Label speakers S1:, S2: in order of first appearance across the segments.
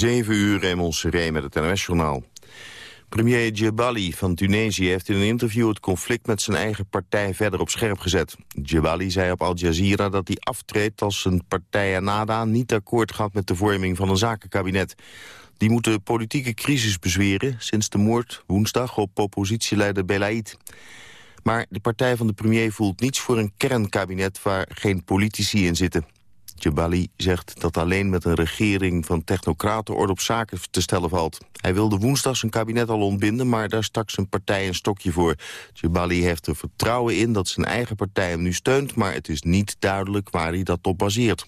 S1: 7 uur, Raymond Seré met het NOS-journaal. Premier Djebali van Tunesië heeft in een interview het conflict met zijn eigen partij verder op scherp gezet. Djebali zei op Al Jazeera dat hij aftreedt als zijn partij Anada niet akkoord gaat met de vorming van een zakenkabinet. Die moet de politieke crisis bezweren sinds de moord woensdag op oppositieleider Belaid. Maar de partij van de premier voelt niets voor een kernkabinet waar geen politici in zitten. Jabali zegt dat alleen met een regering van technocraten orde op zaken te stellen valt. Hij wilde woensdag zijn kabinet al ontbinden, maar daar stak zijn partij een stokje voor. Jabali heeft er vertrouwen in dat zijn eigen partij hem nu steunt, maar het is niet duidelijk waar hij dat op baseert.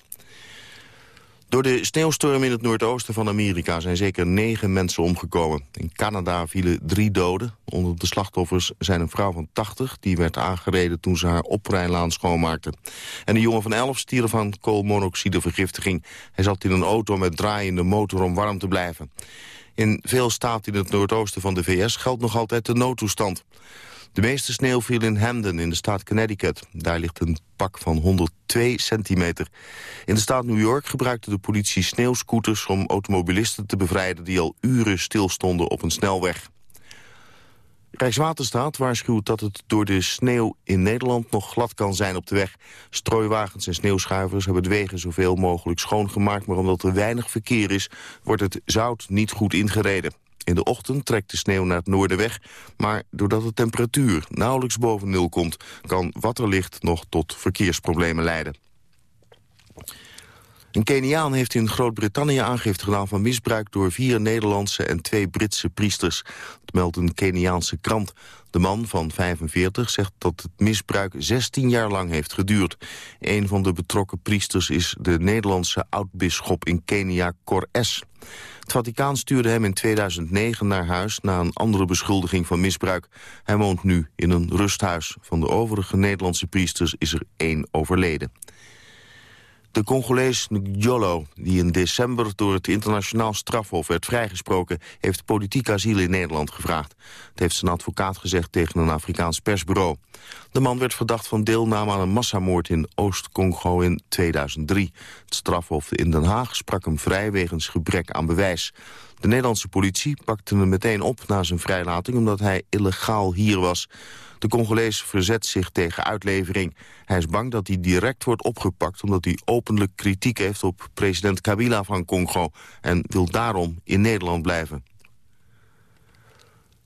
S1: Door de sneeuwstorm in het noordoosten van Amerika zijn zeker negen mensen omgekomen. In Canada vielen drie doden. Onder de slachtoffers zijn een vrouw van 80... die werd aangereden toen ze haar oprijlaan schoonmaakte. En een jongen van 11 stierf van koolmonoxidevergiftiging. Hij zat in een auto met draaiende motor om warm te blijven. In veel staten in het noordoosten van de VS geldt nog altijd de noodtoestand. De meeste sneeuw viel in Hamden in de staat Connecticut. Daar ligt een pak van 102 centimeter. In de staat New York gebruikte de politie sneeuwscooters... om automobilisten te bevrijden die al uren stilstonden op een snelweg. Rijkswaterstaat waarschuwt dat het door de sneeuw in Nederland nog glad kan zijn op de weg. Strooiwagens en sneeuwschuivers hebben de wegen zoveel mogelijk schoongemaakt... maar omdat er weinig verkeer is, wordt het zout niet goed ingereden. In de ochtend trekt de sneeuw naar het noorden weg, maar doordat de temperatuur nauwelijks boven nul komt, kan wat er ligt nog tot verkeersproblemen leiden. Een Keniaan heeft in Groot-Brittannië aangifte gedaan van misbruik door vier Nederlandse en twee Britse priesters. Dat meldt een Keniaanse krant. De man van 45 zegt dat het misbruik 16 jaar lang heeft geduurd. Een van de betrokken priesters is de Nederlandse oudbisschop in Kenia, Cor S. Het Vaticaan stuurde hem in 2009 naar huis na een andere beschuldiging van misbruik. Hij woont nu in een rusthuis. Van de overige Nederlandse priesters is er één overleden. De Congolees Njolo, die in december door het internationaal strafhof werd vrijgesproken, heeft politiek asiel in Nederland gevraagd. Het heeft zijn advocaat gezegd tegen een Afrikaans persbureau. De man werd verdacht van deelname aan een massamoord in Oost-Congo in 2003. Het strafhof in Den Haag sprak hem vrij wegens gebrek aan bewijs. De Nederlandse politie pakte hem meteen op na zijn vrijlating omdat hij illegaal hier was. De Congolees verzet zich tegen uitlevering. Hij is bang dat hij direct wordt opgepakt omdat hij openlijk kritiek heeft op president Kabila van Congo en wil daarom in Nederland blijven.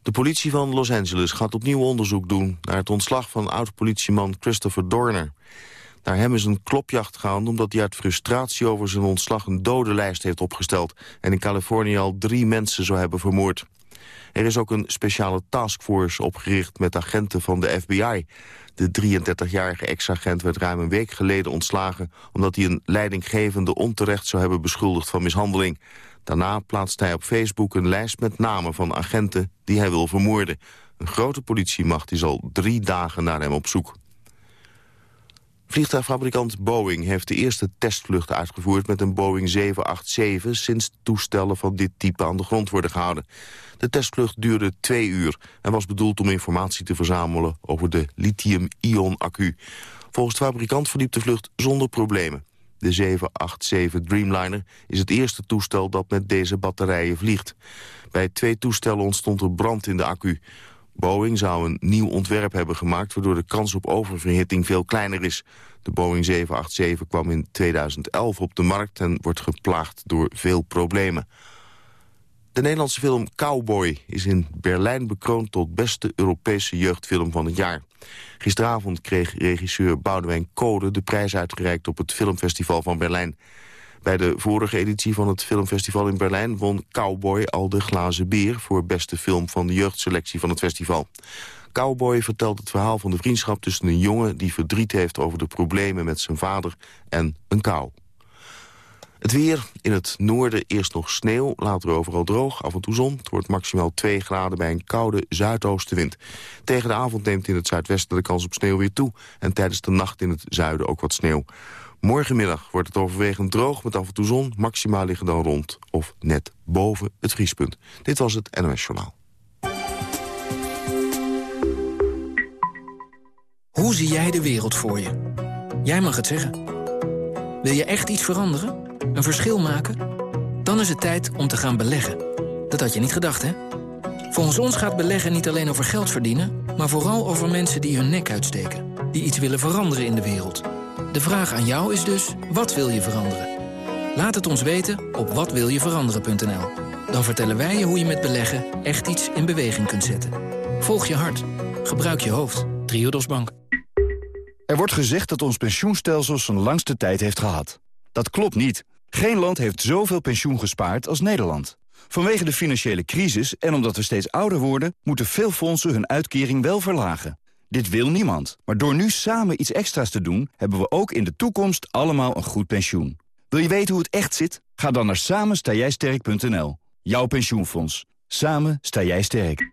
S1: De politie van Los Angeles gaat opnieuw onderzoek doen naar het ontslag van oud-politieman Christopher Dorner. Naar hem is een klopjacht gegaan omdat hij uit frustratie over zijn ontslag een dodenlijst heeft opgesteld en in Californië al drie mensen zou hebben vermoord. Er is ook een speciale taskforce opgericht met agenten van de FBI. De 33-jarige ex-agent werd ruim een week geleden ontslagen... omdat hij een leidinggevende onterecht zou hebben beschuldigd van mishandeling. Daarna plaatste hij op Facebook een lijst met namen van agenten die hij wil vermoorden. Een grote politiemacht is al drie dagen naar hem op zoek. Vliegtuigfabrikant Boeing heeft de eerste testvlucht uitgevoerd met een Boeing 787 sinds toestellen van dit type aan de grond worden gehouden. De testvlucht duurde twee uur en was bedoeld om informatie te verzamelen over de lithium-ion-accu. Volgens de fabrikant verliep de vlucht zonder problemen. De 787 Dreamliner is het eerste toestel dat met deze batterijen vliegt. Bij twee toestellen ontstond er brand in de accu. Boeing zou een nieuw ontwerp hebben gemaakt... waardoor de kans op oververhitting veel kleiner is. De Boeing 787 kwam in 2011 op de markt... en wordt geplaagd door veel problemen. De Nederlandse film Cowboy is in Berlijn bekroond... tot beste Europese jeugdfilm van het jaar. Gisteravond kreeg regisseur Boudewijn Code de prijs uitgereikt... op het filmfestival van Berlijn. Bij de vorige editie van het filmfestival in Berlijn won Cowboy al de glazen beer voor beste film van de jeugdselectie van het festival. Cowboy vertelt het verhaal van de vriendschap tussen een jongen die verdriet heeft over de problemen met zijn vader en een kou. Het weer, in het noorden eerst nog sneeuw, later overal droog, af en toe zon. Het wordt maximaal 2 graden bij een koude zuidoostenwind. Tegen de avond neemt in het zuidwesten de kans op sneeuw weer toe... en tijdens de nacht in het zuiden ook wat sneeuw. Morgenmiddag wordt het overwegend droog met af en toe zon. Maximaal liggen dan rond of net boven het vriespunt. Dit was het NOS Journaal.
S2: Hoe zie jij de wereld voor je? Jij mag het zeggen. Wil je echt iets veranderen? Een verschil maken? Dan is het tijd om te gaan beleggen. Dat had je niet gedacht, hè? Volgens ons gaat beleggen niet alleen over geld verdienen... maar vooral over mensen die hun nek uitsteken. Die iets willen veranderen in de wereld. De vraag aan jou is dus, wat wil je veranderen? Laat het ons weten op watwiljeveranderen.nl. Dan vertellen wij je hoe je met beleggen echt iets in beweging kunt zetten. Volg je hart. Gebruik je hoofd. Triodos Bank.
S3: Er wordt gezegd dat ons pensioenstelsel zijn langste tijd heeft gehad. Dat klopt niet. Geen land heeft zoveel pensioen gespaard als Nederland. Vanwege de financiële crisis en omdat we steeds ouder worden... moeten veel fondsen hun uitkering wel verlagen. Dit wil niemand. Maar door nu samen iets extra's te doen... hebben we ook in de toekomst allemaal een goed pensioen. Wil je weten hoe het echt zit? Ga dan naar samenstaaijsterk.nl. Jouw pensioenfonds. Samen sta jij sterk.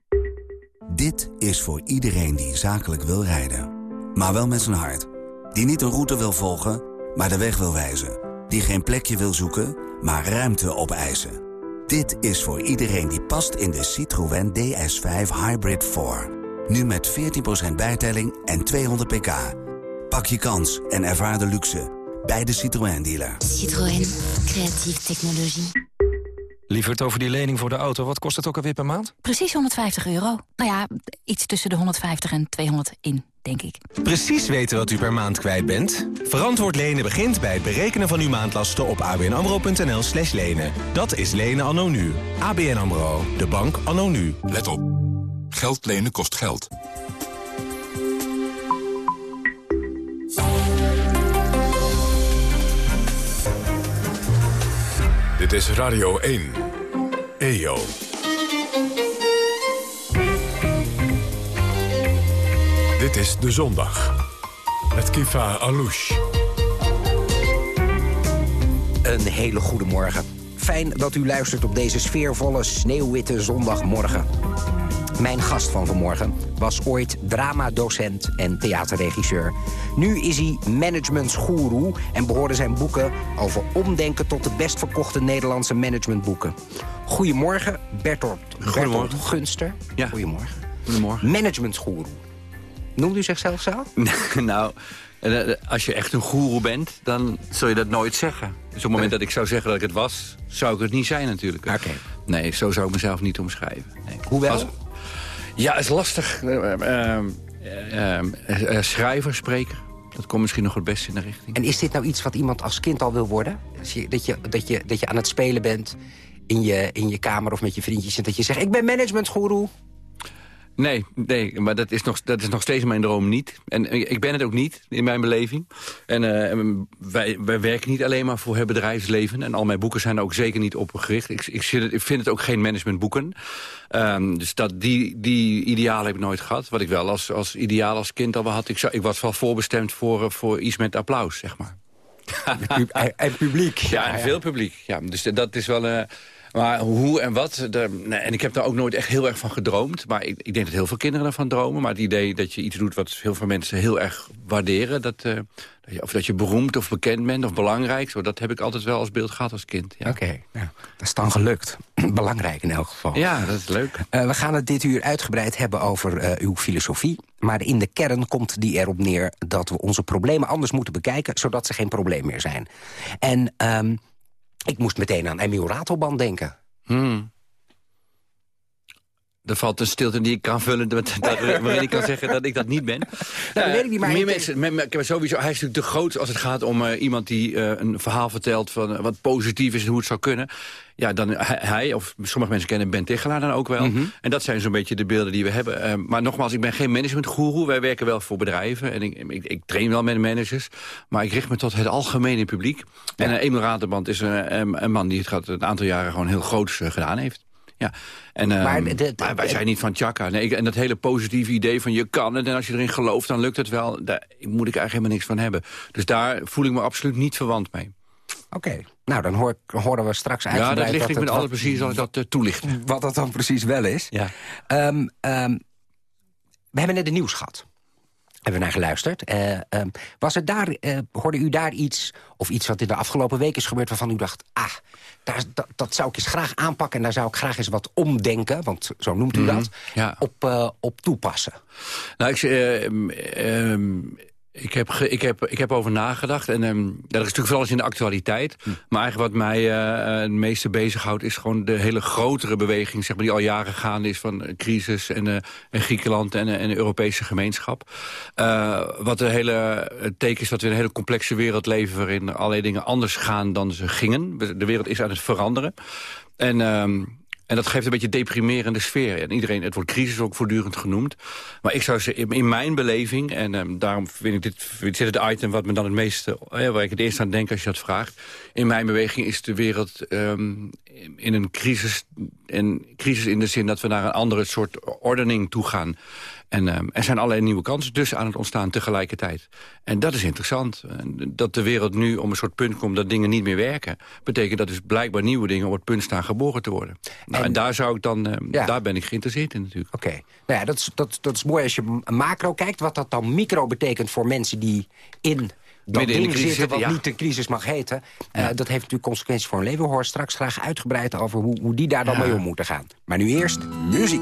S4: Dit is voor iedereen die zakelijk wil rijden. Maar wel met zijn hart. Die niet een route wil volgen, maar de weg wil wijzen. Die geen plekje wil zoeken, maar ruimte opeisen. Dit is voor iedereen die past in de Citroën DS5 Hybrid 4. Nu met 14% bijtelling en 200 pk. Pak je kans en ervaar de luxe bij de Citroën dealer.
S5: Citroën, creatieve technologie.
S6: Lieverd over die lening voor de auto, wat kost het ook alweer per maand?
S7: Precies 150 euro. Nou ja, iets tussen de 150 en 200 in, denk ik.
S8: Precies weten wat u per maand kwijt bent? Verantwoord lenen begint bij het berekenen van uw maandlasten op abnamro.nl slash lenen. Dat is lenen anno nu. ABN AMRO, de bank anno nu.
S9: Let op. Geld lenen kost geld. Dit is Radio 1. EO. Dit is De Zondag. Met Kifa Alouche.
S10: Een hele goede morgen. Fijn dat u luistert op deze sfeervolle, sneeuwwitte zondagmorgen. Mijn gast van vanmorgen was ooit dramadocent en theaterregisseur. Nu is hij managementsgoeroe en behoorde zijn boeken over omdenken tot de best verkochte Nederlandse managementboeken. Goedemorgen, Bertolt, Bertolt Gunster.
S11: Ja.
S10: Goedemorgen.
S11: Goedemorgen.
S10: Managementsgoeroe. Noemt u zichzelf zo?
S11: nou, eh, als je echt een goeroe bent, dan zul je dat nooit zeggen. Dus op het moment dat ik zou zeggen dat ik het was, zou ik het niet zijn natuurlijk.
S10: Oké.
S11: Nee, zo zou ik mezelf niet omschrijven. Nee.
S10: Hoewel?
S11: Als- ja, is lastig. Eh, eh, eh, schrijver, spreker. Dat komt misschien nog het beste in de richting.
S10: En is dit nou iets wat iemand als kind al wil worden? Dat je, dat je, dat je aan het spelen bent in je, in je kamer of met je vriendjes... en dat je zegt, ik ben managementgoeroe.
S11: Nee, nee, maar dat is, nog, dat is nog steeds mijn droom niet. En eh, ik ben het ook niet, in mijn beleving. En eh, wij, wij werken niet alleen maar voor het bedrijfsleven. En al mijn boeken zijn er ook zeker niet op gericht. Ik, ik, ik vind het ook geen managementboeken. Ehm, dus dat, die, die idealen heb ik nooit gehad. Wat ik wel als, als ideaal als kind al had. Ik, zou, ik was wel voorbestemd voor, eh, voor iets met applaus, zeg maar.
S10: En publiek.
S11: Ja, en veel publiek. Ja, dus dat is wel... eh, maar hoe en wat, nee, en ik heb daar ook nooit echt heel erg van gedroomd. Maar ik, ik denk dat heel veel kinderen daarvan dromen. Maar het idee dat je iets doet wat heel veel mensen heel erg waarderen... Dat, eh, dat je, of dat je beroemd of bekend bent of belangrijk... Zo, dat heb ik altijd wel als beeld gehad als kind. Ja,
S10: Oké, nou, dat is dan gelukt. Belangrijk in elk geval.
S11: ja dat is leuk.
S10: Eh, we gaan het dit uur uitgebreid hebben over eh, uw filosofie. Maar in de kern komt die erop neer dat we onze problemen anders moeten bekijken... zodat ze geen probleem meer zijn. En ehm, ik moest meteen aan Emiel Ratelband denken.
S11: Hmm. Er valt een stilte die ik kan vullen... Dat, dat, waarin ik kan zeggen dat ik dat niet ben.
S10: dat weet ik niet, maar
S11: meer mensen, sowieso, hij is natuurlijk te groot als het gaat om eh, iemand die eh, een verhaal vertelt... van eh, wat positief is en hoe het zou kunnen. Ja, dan hij, of sommige mensen kennen Ben Tichelaar dan ook wel. En dat zijn zo'n beetje de beelden die we hebben. Eh, maar nogmaals, ik ben geen managementgoeroe. Wij werken wel voor bedrijven en ik, ik, ik train wel met managers. Maar ik richt me tot het algemene publiek. En uh, Emil Raterband is een, een, een man die het gaat een aantal jaren gewoon heel groots uh, gedaan heeft. Ja. En, uh,
S10: Maar
S11: maar,
S10: de-
S11: wij zijn niet van tjaka. Nee, ik- en dat hele positieve idee van je kan het... en als je erin gelooft, dan lukt het wel. Daar moet ik eigenlijk helemaal niks van hebben. Dus daar voel ik me absoluut niet verwant mee.
S10: Oké, nou dan hoor, horen we straks
S11: Ja,
S10: uitgebreid...
S11: dat ligt ik met alle
S10: wat-
S11: precies als ik dat uh, toelicht.
S10: Wat dat dan precies wel is.
S11: Ja.
S10: Ehm, ehm, we hebben net de nieuws gehad. Hebben we naar geluisterd. Eh, ehm, was het daar, eh, hoorde u daar iets, of iets wat in de afgelopen week is gebeurd... waarvan u dacht, ah, daar, dat, dat zou ik eens graag aanpakken... en daar zou ik graag eens wat omdenken, want zo noemt u dat,
S11: ja.
S10: op, op toepassen?
S11: Nou, ik, Ik heb, ge, ik, heb, ik heb over nagedacht. En um, dat is natuurlijk vooral in de actualiteit. Hm. Maar eigenlijk wat mij uh, het meeste bezighoudt... is gewoon de hele grotere beweging... Zeg maar, die al jaren gaande is van crisis en, uh, en Griekenland en, en de Europese gemeenschap. Wat de hele teken is dat we in een hele complexe wereld leven... waarin allerlei dingen anders gaan dan ze gingen. De wereld is aan het veranderen. En... Um, en dat geeft een beetje deprimerende sfeer. En iedereen, het wordt crisis ook voortdurend genoemd. Maar ik zou zeggen, in mijn beleving... en um, daarom vind ik dit, dit het item wat me dan het meeste... Eh, waar ik het eerst aan denk als je dat vraagt... in mijn beweging is de wereld um, in een crisis... En crisis in de zin dat we naar een andere soort ordening toe gaan. En um, er zijn allerlei nieuwe kansen dus aan het ontstaan tegelijkertijd. En dat is interessant. Dat de wereld nu om een soort punt komt dat dingen niet meer werken... betekent dat dus blijkbaar nieuwe dingen op het punt staan geboren te worden. Nou, en, en, daar, zou ik dan, uh, ja. daar ben ik geïnteresseerd in natuurlijk.
S10: Oké. Nou ja, dat, is, dat, dat is mooi als je macro kijkt. Wat dat dan micro betekent voor mensen die in dat ding zitten wat ja. niet een crisis mag heten. Uh, ja. dat heeft natuurlijk consequenties voor hun leven. We horen straks graag uitgebreid over hoe, hoe die daar dan mee om moeten gaan. Maar nu eerst muziek.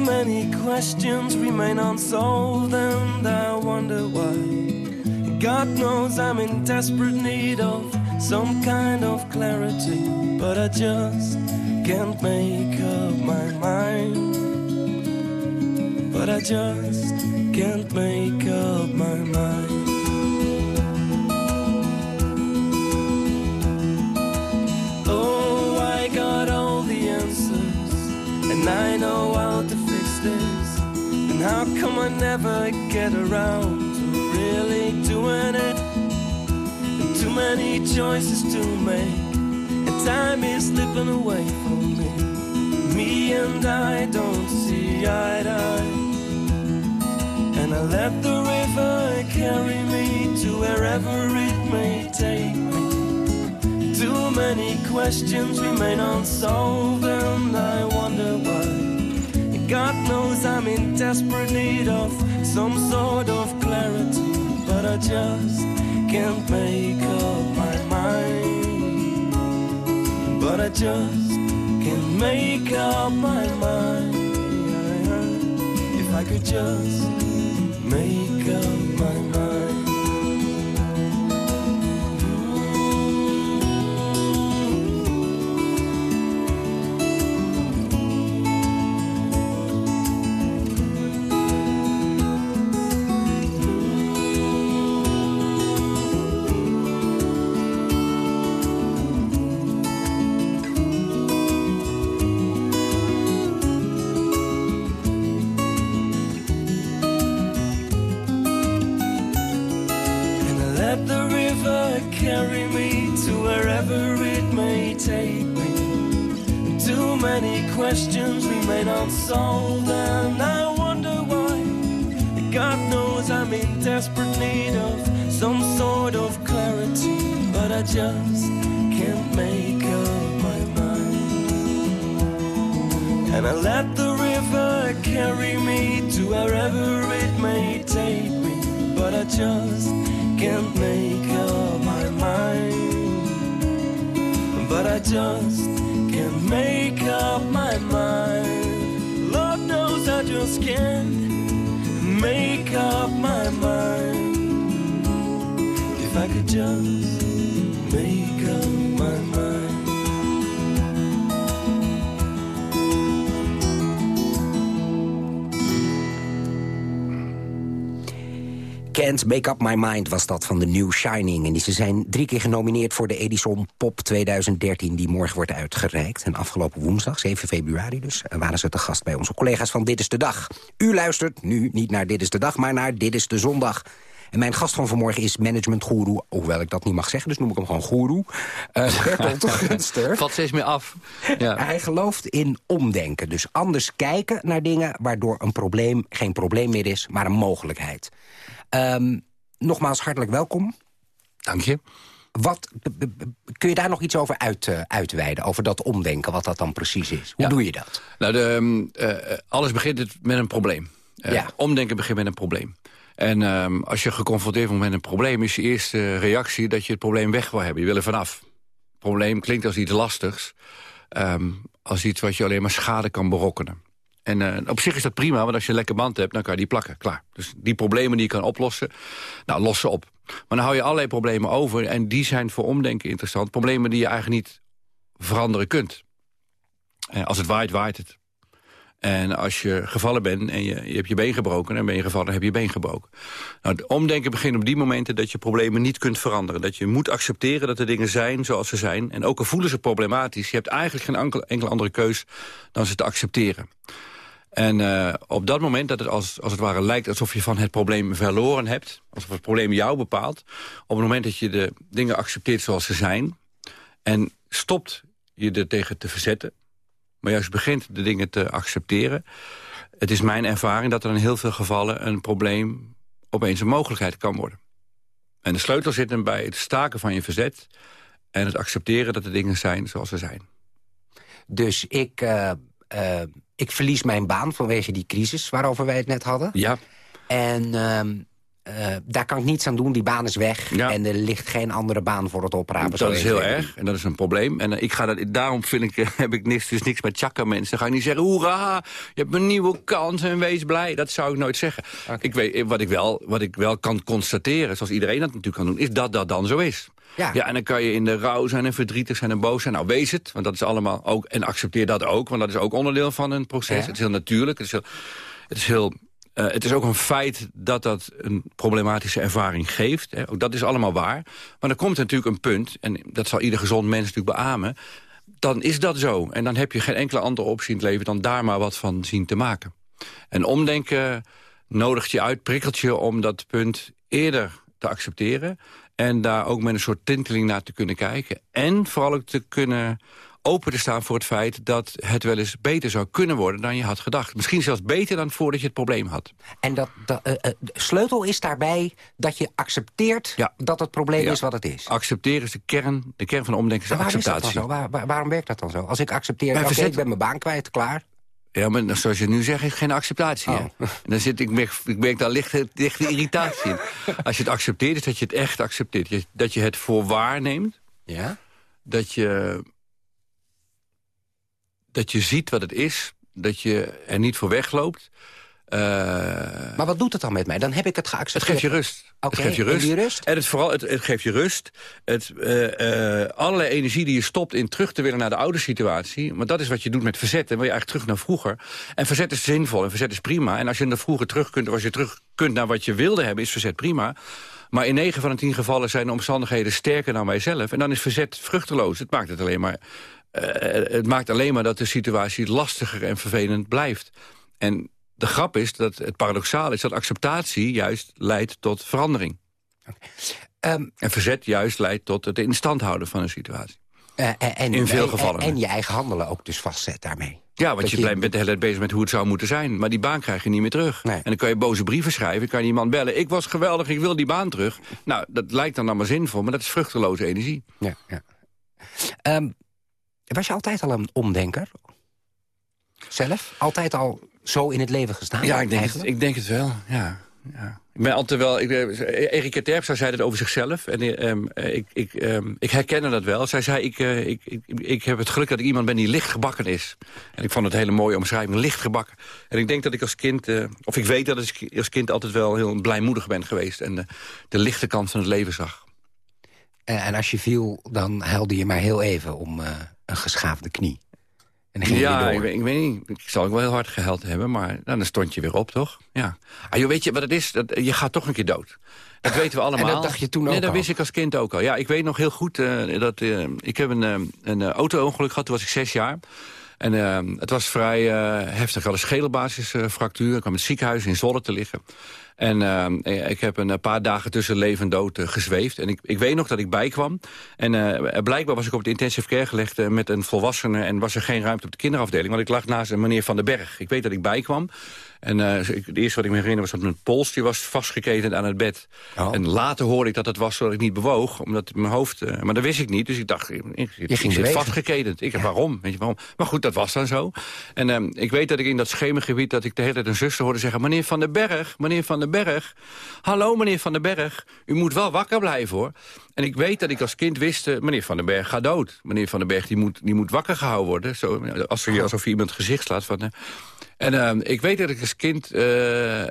S12: Many questions remain unsolved, and I wonder why. God knows I'm in desperate need of some kind of clarity, but I just can't make up my mind. But I just can't make up my mind. Oh, I got all the answers, and I know this. And how come I never get around to really doing it? And too many choices to make, and time is slipping away from me. Me and I don't see eye to eye. And I let the river carry me to wherever it may take me. Too many questions remain unsolved, and I wonder why. Knows I'm in desperate need of some sort of clarity, but I just can't make up my mind. But I just can't make up my mind. If I could just make up Make Up My Mind
S10: was dat van de New Shining. En die ze zijn drie keer genomineerd voor de Edison Pop 2013... die morgen wordt uitgereikt. En afgelopen woensdag, 7 februari dus... waren ze te gast bij onze collega's van Dit is de Dag. U luistert nu niet naar Dit is de Dag, maar naar Dit is de Zondag. En mijn gast van vanmorgen is managementgoeroe, hoewel ik dat niet mag zeggen, dus noem ik hem gewoon goeroe. Uh, Bertolt Gunster.
S11: Valt steeds meer af.
S10: Ja. Hij gelooft in omdenken, dus anders kijken naar dingen... waardoor een probleem geen probleem meer is, maar een mogelijkheid. Um, nogmaals hartelijk welkom.
S11: Dank je.
S10: Wat, kun je daar nog iets over uit, uh, uitweiden? Over dat omdenken, wat dat dan precies is? Hoe doe je dat?
S11: Nou, de, uh, alles begint met een probleem. Uh, ja. Omdenken begint met een probleem. En um, als je geconfronteerd wordt met een probleem... is je eerste reactie dat je het probleem weg wil hebben. Je wil er vanaf. Probleem klinkt als iets lastigs. Um, als iets wat je alleen maar schade kan berokkenen. En uh, op zich is dat prima, want als je een lekker band hebt... dan kan je die plakken, klaar. Dus die problemen die je kan oplossen, nou, los ze op. Maar dan hou je allerlei problemen over... en die zijn voor omdenken interessant. Problemen die je eigenlijk niet veranderen kunt. En als het waait, waait het. En als je gevallen bent en je, je hebt je been gebroken... en ben je gevallen, heb je je been gebroken. Nou, het omdenken begint op die momenten dat je problemen niet kunt veranderen. Dat je moet accepteren dat de dingen zijn zoals ze zijn. En ook al voelen ze problematisch... je hebt eigenlijk geen enkele andere keus dan ze te accepteren. En uh, op dat moment dat het als, als het ware lijkt alsof je van het probleem verloren hebt... alsof het probleem jou bepaalt... op het moment dat je de dingen accepteert zoals ze zijn... en stopt je er tegen te verzetten... maar juist begint de dingen te accepteren... het is mijn ervaring dat er in heel veel gevallen... een probleem opeens een mogelijkheid kan worden. En de sleutel zit hem bij het staken van je verzet... en het accepteren dat de dingen zijn zoals ze zijn.
S10: Dus ik... Uh ik verlies mijn baan vanwege die crisis waarover wij het net hadden.
S11: Ja.
S10: En uh, daar kan ik niets aan doen, die baan is weg. Ja. En er ligt geen andere baan voor het oprapen.
S11: Dat is heel erg en dat is een probleem. En ik ga dat, daarom vind ik, heb ik niks, dus niks met chakka mensen. Dan ga ik niet zeggen, hoera, je hebt een nieuwe kans en wees blij. Dat zou ik nooit zeggen. Okay. Ik weet, wat, ik wel, wat ik wel kan constateren, zoals iedereen dat natuurlijk kan doen... is dat dat dan zo is. Ja. ja, en dan kan je in de rouw zijn en verdrietig zijn en boos zijn. Nou, wees het, want dat is allemaal ook... en accepteer dat ook, want dat is ook onderdeel van een proces. Ja. Het is heel natuurlijk, het is heel... Het is, heel uh, het is ook een feit dat dat een problematische ervaring geeft. Hè. Ook dat is allemaal waar. Maar dan komt er natuurlijk een punt, en dat zal ieder gezond mens natuurlijk beamen... dan is dat zo. En dan heb je geen enkele andere optie in het leven... dan daar maar wat van zien te maken. En omdenken nodigt je uit, prikkelt je om dat punt eerder te accepteren... En daar ook met een soort tinteling naar te kunnen kijken. En vooral ook te kunnen open te staan voor het feit dat het wel eens beter zou kunnen worden dan je had gedacht. Misschien zelfs beter dan voordat je het probleem had.
S10: En dat, dat uh, de sleutel is daarbij dat je accepteert ja. dat het probleem ja. is wat het is.
S11: Accepteren is de kern, de kern van de omdenken, is acceptatie.
S10: Is dat dan zo? Waar, waar, waarom werkt dat dan zo? Als ik accepteer, oké, okay, ik ben mijn baan kwijt, klaar.
S11: Ja, maar zoals je nu zegt, is geen acceptatie. Oh. En dan zit, ik, merk, ik merk daar lichte, lichte irritatie in. Als je het accepteert, is dat je het echt accepteert. Dat je het voor waar neemt.
S10: Ja?
S11: Dat je, dat je ziet wat het is. Dat je er niet voor wegloopt. Uh,
S10: maar wat doet het dan met mij? Dan heb ik het geaccepteerd.
S11: Het geeft je rust.
S10: Okay,
S11: het geeft je rust.
S10: En, rust?
S11: en het, vooral, het, het, geeft je rust. Het, uh, uh, allerlei energie die je stopt in terug te willen naar de oude situatie. Maar dat is wat je doet met verzet. Dan wil je eigenlijk terug naar vroeger. En verzet is zinvol en verzet is prima. En als je naar vroeger terug kunt, of als je terug kunt naar wat je wilde hebben, is verzet prima. Maar in 9 van de 10 gevallen zijn de omstandigheden sterker dan wij zelf. En dan is verzet vruchteloos. Het maakt het alleen maar, het maakt alleen maar dat de situatie lastiger en vervelend blijft. En de grap is dat het paradoxaal is dat acceptatie juist leidt tot verandering. Okay. Um, en verzet juist leidt tot het in stand houden van een situatie.
S10: Uh, en,
S11: in veel gevallen.
S10: En, en, je eigen handelen ook dus vastzet daarmee.
S11: Ja, want je, je bent de hele tijd bezig met hoe het zou moeten zijn. Maar die baan krijg je niet meer terug. Nee. En dan kan je boze brieven schrijven, kan je iemand bellen. Ik was geweldig, ik wil die baan terug. Nou, dat lijkt dan allemaal zinvol, maar dat is vruchteloze energie.
S10: Ja, ja. Um, was je altijd al een omdenker? Zelf? Altijd al zo in het leven gestaan?
S11: Ja, ik denk, het, ik denk het wel, ja. ja. Ik, Erika Terpstra zei dat over zichzelf. En um, ik, ik, um, ik herkende dat wel. Zij zei, ik, uh, ik, ik, ik heb het geluk dat ik iemand ben die licht gebakken is. En ik vond het hele mooie omschrijving, licht gebakken. En ik denk dat ik als kind... Uh, of ik weet dat ik als kind altijd wel heel blijmoedig ben geweest. En de, de lichte kant van het leven zag.
S10: En, en als je viel, dan huilde je maar heel even om uh, een geschaafde knie.
S11: En ja, ik weet, ik weet, niet. Ik zal ook wel heel hard geheld hebben, maar nou, dan stond je weer op, toch? Ja. Ah, joh, weet je wat het is? Dat, je gaat toch een keer dood. Dat weten we allemaal. En
S10: dat dacht je toen ook
S11: Nee, dat wist ik als kind ook al. Ja, ik weet nog heel goed uh, dat... Uh, ik heb een, uh, een auto-ongeluk gehad, toen was ik zes jaar. En het was vrij heftig. Ik had een schedelbasisfractuur. Ik kwam in het ziekenhuis in Zwolle te liggen. En uh, ik heb een paar dagen tussen leven en dood uh, gezweefd. En ik, ik weet nog dat ik bijkwam. En blijkbaar was ik op het intensive care gelegd met een volwassene... en was er geen ruimte op de kinderafdeling. Want ik lag naast een meneer Van den Berg. Ik weet dat ik bijkwam. En uh, het eerste wat ik me herinner was dat mijn pols die was vastgeketend aan het bed.
S10: Oh.
S11: En later hoorde ik dat het was zodat ik niet bewoog. Omdat mijn hoofd... Uh, maar dat wist ik niet. Dus ik dacht, ik, ik,
S10: Je ging
S11: zit
S10: bewegen.
S11: vastgeketend. Ik, waarom? Weet je, waarom? Maar goed, dat was dan zo. En uh, ik weet dat ik in dat schemergebied... dat ik de hele tijd een zuster hoorde zeggen... meneer Van den Berg, meneer Van den Berg. Hallo, meneer Van den Berg. U moet wel wakker blijven, hoor. En ik weet dat ik als kind wist... meneer Van den Berg gaat dood. Meneer Van den Berg die moet, die moet wakker gehouden worden. Zo, als alsof je iemand gezicht slaat van... En uh, ik weet dat ik als kind uh,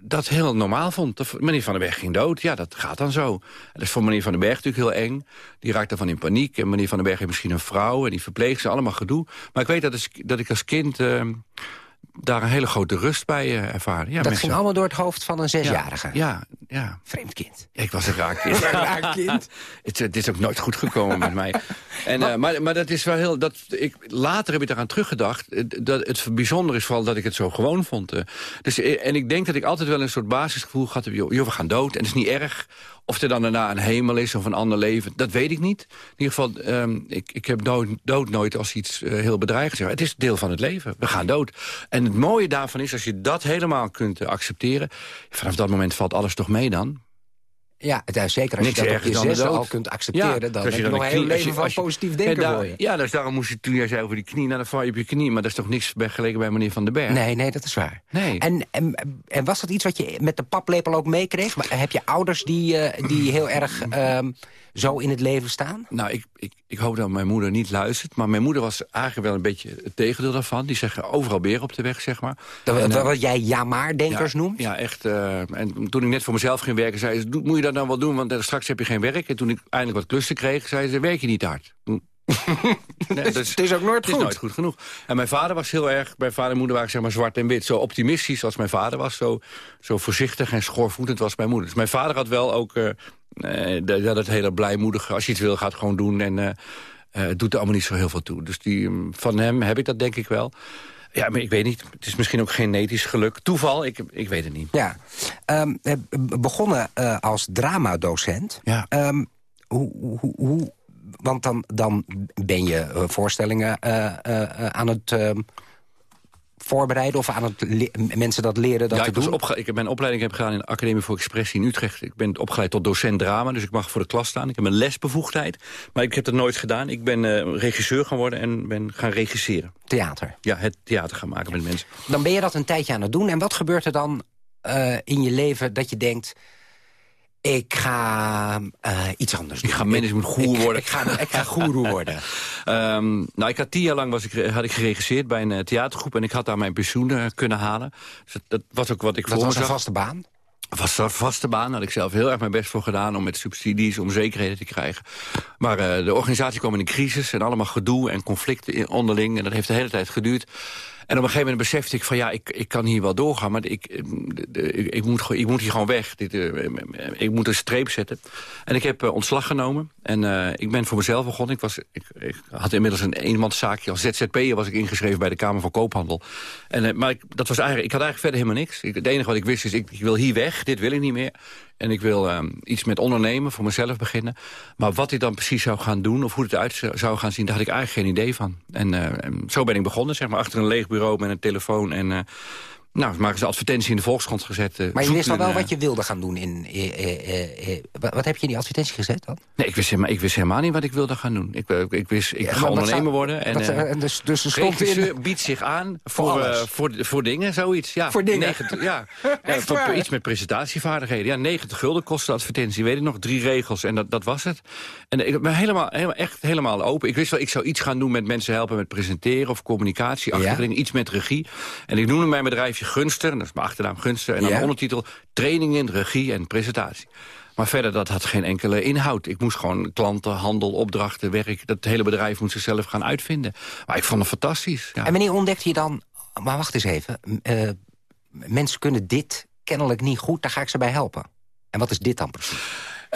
S11: dat heel normaal vond. Meneer Van den Berg ging dood, ja, dat gaat dan zo. Dat is voor meneer Van den Berg natuurlijk heel eng. Die raakt daarvan in paniek. En meneer Van den Berg heeft misschien een vrouw en die verpleegt ze, allemaal gedoe. Maar ik weet dat, is, dat ik als kind ehm, daar een hele grote rust bij uh, ervaarde. Ja,
S10: dat ging allemaal door het hoofd van een zesjarige?
S11: Ja, ja.
S10: Vreemd kind.
S11: Ja, ik was een raar kind.
S10: raar kind.
S11: het, het, is ook nooit goed gekomen met mij. En, uh, maar, maar dat is wel heel... Dat, ik, later heb ik daaraan teruggedacht. Dat het bijzonder is vooral dat ik het zo gewoon vond. Uh. Dus, en ik denk dat ik altijd wel een soort basisgevoel gehad heb. Joh, we gaan dood en het is niet erg. Of er dan daarna een hemel is of een ander leven, dat weet ik niet. In ieder geval, um, ik, ik heb dood, dood nooit als iets uh, heel bedreigends. Het is deel van het leven. We gaan dood. En het mooie daarvan is, als je dat helemaal kunt uh, accepteren... vanaf dat moment valt alles toch mee dan.
S10: Ja, zeker als
S11: Niks
S10: je dat op je
S11: dan
S10: zesde al kunt accepteren...
S11: Ja,
S10: dan heb
S11: je dan
S10: nog
S11: een
S10: hele
S11: je-
S10: leven van
S11: je-
S10: positief
S11: En
S10: denken
S11: daar-
S10: voor je.
S11: Ja, dus daarom moest je toen jij zei over die knie... nou, dan val je op je knie, maar dat is toch niks vergeleken bij meneer Van den Berg?
S10: Nee, nee, dat is waar.
S11: Nee.
S10: En, en, en was dat iets wat je met de paplepel ook meekreeg? Heb je ouders die, eh, die heel erg ehm, zo in het leven staan?
S11: Nou, ik, ik, ik hoop dat mijn moeder niet luistert. Maar mijn moeder was eigenlijk wel een beetje het tegendeel daarvan. Die zeggen overal beren op de weg, zeg maar.
S10: Dat,
S11: En, eh,
S10: wat jij ja-maar-denkers
S11: ja,
S10: noemt?
S11: Ja, echt. eh, en toen ik net voor mezelf ging werken, zei ze... "Doe- moet je dat dan wel doen, want eh, straks heb je geen werk. En toen ik eindelijk wat klussen kreeg, zei ze... werk je niet hard. Nee, dus-
S10: het is ook nooit
S11: het is
S10: goed.
S11: nooit goed genoeg. En mijn vader was heel erg... Mijn vader en moeder waren zeg maar zwart en wit. Zo optimistisch als mijn vader was. Zo, zo voorzichtig en schoorvoetend was mijn moeder. Dus mijn vader had wel ook... dat, dat het hele blijmoedige... Als je iets wil, gaat gewoon doen. En eh, eh, het doet er allemaal niet zo heel veel toe. Dus die, mm, van hem heb ik dat denk ik wel. Ja, maar ik weet niet. Het is misschien ook genetisch geluk. Toeval, ik, ik weet het niet.
S10: Ja. Ehm, eh, begonnen als dramadocent.
S11: Ja.
S10: Ehm, hoe, hoe, hoe, want dan, dan ben je voorstellingen aan het ehm, voorbereiden... of aan het mensen dat leren dat
S11: ja,
S10: te doen?
S11: ik heb mijn opleiding heb gedaan in de Academie voor Expressie in Utrecht. Ik ben opgeleid tot docent drama, dus ik mag voor de klas staan. Ik heb een lesbevoegdheid, maar ik heb dat nooit gedaan. Ik ben eh, regisseur gaan worden en ben gaan regisseren.
S10: Theater.
S11: Ja, het theater gaan maken met mensen.
S10: Dan ben je dat een tijdje aan het doen. En wat gebeurt er dan eh, in je leven dat je denkt... ik ga eh, iets anders doen.
S11: Ik ga managementgoeroe
S10: Ik-
S11: worden.
S10: Ik, ga, ik ga goeroe worden.
S11: Ehm, nou, ik had tien jaar lang was ik, had ik geregisseerd bij een eh, theatergroep... en ik had daar mijn pensioen eh, kunnen halen. Dus dat, dat was ook wat ik
S10: Dat
S11: voor
S10: was een vaste baan.
S11: was een vaste baan. had ik zelf heel erg mijn best voor gedaan... om met subsidies, om zekerheden te krijgen. Maar de organisatie kwam in een crisis... en allemaal gedoe en conflicten in- onderling. En dat heeft de hele tijd geduurd. En op een gegeven moment besefte ik van... ja, ik, ik kan hier wel doorgaan, maar ik, eh, ik, ik, moet, ik moet hier gewoon weg. Dit, eh, ik moet een streep zetten. En ik heb eh, ontslag genomen. En eh, ik ben voor mezelf begonnen. Ik, was, ik, had inmiddels een eenmanszaakje. Als ZZP'er was ik ingeschreven bij de Kamer van Koophandel. En, eh, maar ik, dat was eigenlijk, ik had eigenlijk verder helemaal niks. Ik, het enige wat ik wist is, ik wil hier weg. Dit wil ik niet meer. En ik wil ehm, iets met ondernemen, voor mezelf beginnen. Maar wat ik dan precies zou gaan doen, of hoe het eruit zou- gaan zien... daar had ik eigenlijk geen idee van. En, eh, en zo ben ik begonnen, zeg maar, achter een leeg bureau met een telefoon. En eh nou, maken ze advertentie in de Volkskrant gezet. eh,
S10: Maar je wist al wel
S11: eh,
S10: wat je wilde gaan doen. In, eh, eh, eh, eh, wat heb je in die advertentie gezet dan?
S11: Nee, ik wist, helemaal, ik wist helemaal niet wat ik wilde gaan doen. Ik, eh, ik wist, ik
S10: Ja,
S11: ga ondernemer
S10: zou-
S11: worden. En, eh,
S10: en dus, dus er stond in...
S11: biedt zich aan
S10: Voor
S11: voor, eh, voor, voor dingen, zoiets. Ja,
S10: Voor dingen?
S11: 90 ja, voor iets met presentatievaardigheden. Ja, 90 gulden kostte de advertentie, weet ik nog. Drie regels en dat, dat was het. En ik ben helemaal, helemaal, echt helemaal open. Ik wist wel, ik zou iets gaan doen met mensen helpen met presenteren... of communicatie,
S10: Ja?
S11: dingen, iets met regie. En ik noemde mijn bedrijfje Gunster, dat is mijn achternaam Gunster... en dan de ondertitel Trainingen, Regie en Presentatie. Maar verder, dat had geen enkele inhoud. Ik moest gewoon klanten, handel, opdrachten, werk... dat hele bedrijf moest zichzelf gaan uitvinden. Maar ik vond het fantastisch. Ja.
S10: En wanneer ontdekte je dan... Maar wacht eens even. eh, mensen kunnen dit kennelijk niet goed, daar ga ik ze bij helpen. En wat is dit dan precies?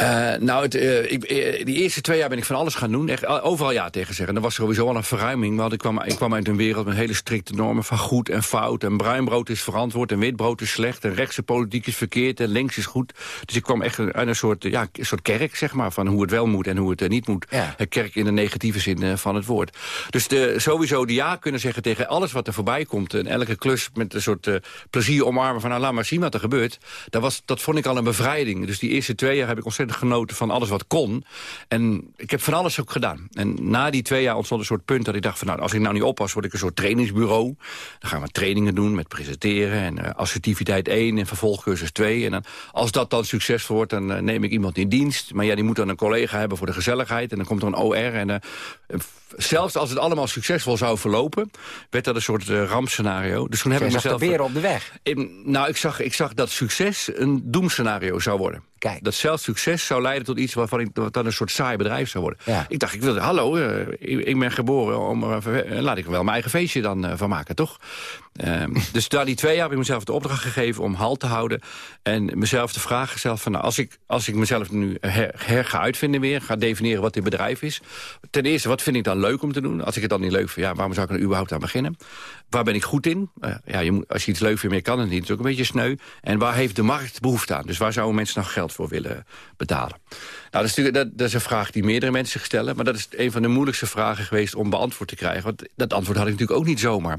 S11: Uh, nou, het, uh, ik, uh, die eerste twee jaar ben ik van alles gaan doen. Echt overal ja tegen zeggen. En dat was sowieso al een verruiming. Want ik kwam, ik kwam uit een wereld met hele strikte normen van goed en fout. En bruin brood is verantwoord en wit brood is slecht. En rechtse politiek is verkeerd en links is goed. Dus ik kwam echt uit een soort, ja, een soort kerk, zeg maar. Van hoe het wel moet en hoe het niet moet. Ja. Een kerk in de negatieve zin van het woord. Dus de, sowieso de ja kunnen zeggen tegen alles wat er voorbij komt. En elke klus met een soort plezier omarmen van... nou, laat maar zien wat er gebeurt. Dat, was, dat vond ik al een bevrijding. Dus die eerste twee jaar heb ik ontzettend genoten van alles wat kon. En ik heb van alles ook gedaan. En na die twee jaar ontstond een soort punt dat ik dacht... van nou, als ik nou niet oppas, word ik een soort trainingsbureau. Dan gaan we trainingen doen met presenteren en uh, assertiviteit 1 en vervolgcursus 2. En dan, als dat dan succesvol wordt, dan uh, neem ik iemand in dienst. Maar ja, die moet dan een collega hebben voor de gezelligheid. En dan komt er een OR. En uh, zelfs als het allemaal succesvol zou verlopen... werd dat een soort rampscenario. Dus toen heb ik
S10: mezelf... weer op de weg.
S11: In, nou, ik zag, ik zag dat succes een doemscenario zou worden.
S10: Kijk.
S11: Dat zelfs succes zou leiden tot iets waarvan ik, wat dan een soort saai bedrijf zou worden.
S10: Ja.
S11: Ik dacht, ik wil, hallo, uh, ik, ik, ben geboren, om, uh, laat ik er wel mijn eigen feestje dan van maken, toch? dus daar die twee jaar heb ik mezelf de opdracht gegeven om halt te houden. En mezelf de vraag gesteld van, nou, als ik, als ik mezelf nu her, ga uitvinden weer, ga definiëren wat dit bedrijf is. Ten eerste, wat vind ik dan leuk om te doen? Als ik het dan niet leuk vind, ja, waarom zou ik er überhaupt aan beginnen? Waar ben ik goed in? ja, je moet, als je iets leuk vindt, meer kan het niet. Ook een beetje sneu. En waar heeft de markt behoefte aan? Dus waar zouden mensen nog geld voor willen betalen? Nou, dat is, dat, dat is een vraag die meerdere mensen zich stellen. Maar dat is een van de moeilijkste vragen geweest om beantwoord te krijgen. Want dat antwoord had ik natuurlijk ook niet zomaar.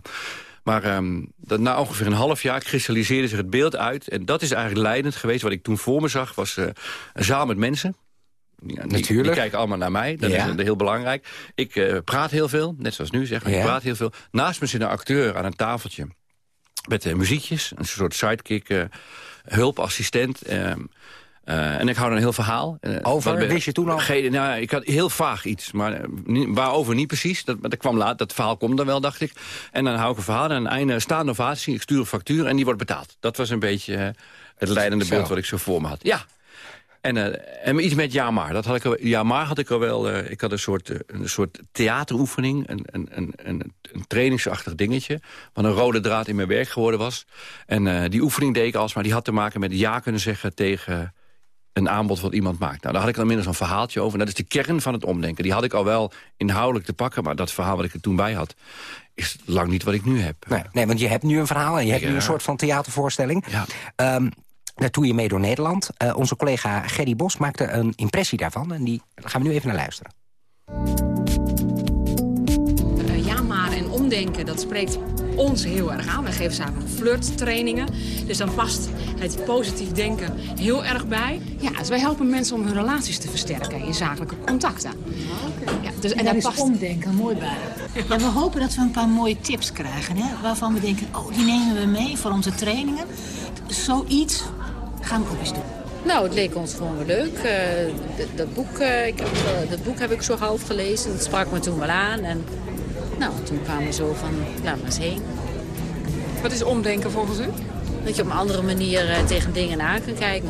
S11: Maar um, dat na ongeveer een half jaar kristalliseerde zich het beeld uit. En dat is eigenlijk leidend geweest. Wat ik toen voor me zag, was uh, een zaal met mensen. Ja, die,
S10: Natuurlijk.
S11: Die kijken allemaal naar mij. Dat
S10: Ja.
S11: is heel belangrijk. Ik uh, praat heel veel, net zoals nu zeg maar.
S10: Ja.
S11: Ik praat heel veel. Naast me zit een acteur aan een tafeltje. Met uh, muziekjes, een soort sidekick, hulpassistent. ehm, Uh, en ik hou dan een heel verhaal. Uh,
S10: Over?
S11: wat-
S10: Wist je toen al?
S11: Geen, nou, ik had heel vaag iets, maar niet- waarover niet precies. Dat, dat kwam laat, dat verhaal komt dan wel, dacht ik. En dan hou ik een verhaal en aan het einde ovatie. Ik stuur een factuur en die wordt betaald. Dat was een beetje uh, het leidende beeld wat ik zo voor me had. Ja. En, uh, en iets met ja maar. Dat had ik al, ja maar had ik al wel. Uh, ik had een soort, uh, een soort theateroefening. Een, een, een, een, een trainingsachtig dingetje. Wat een rode draad in mijn werk geworden was. En die oefening deed ik alsmaar. Die had te maken met ja kunnen zeggen tegen een aanbod wat iemand maakt. Nou, daar had ik dan inmiddels een verhaaltje over. En dat is de kern van het omdenken. Die had ik al wel inhoudelijk te pakken. Maar dat verhaal wat ik er toen bij had... is lang niet wat ik nu heb.
S10: Nee, nee, want je hebt nu een verhaal en je hebt
S11: Ja.
S10: nu een soort van theatervoorstelling.
S11: Ja.
S10: Ehm, daar doe je mee door Nederland. Eh, onze collega Gerry Bos maakte een impressie daarvan. En die daar gaan we nu even naar luisteren.
S13: Uh, ja, maar en omdenken, dat spreekt ons heel erg aan. Wij geven samen flirttrainingen. Dus dan past het positief denken heel erg bij. Ja, dus wij helpen mensen om hun relaties te versterken in zakelijke contacten. Ja, dus,
S14: En
S13: en
S14: daar
S13: dat
S14: is
S13: past...
S14: omdenken mooi bij. En we hopen dat we een paar mooie tips krijgen. Hè? Waarvan we denken, oh, die nemen we mee voor onze trainingen. Zoiets gaan we ook eens doen.
S15: Nou, het leek ons gewoon wel leuk. Eh, dat, boek, eh, ik heb, eh, dat boek heb ik zo half gelezen. Dat sprak me toen wel aan. En nou, toen kwamen we zo van, laat maar eens heen.
S13: Wat is omdenken volgens u?
S15: Dat je op een andere manier eh, tegen dingen aan kan kijken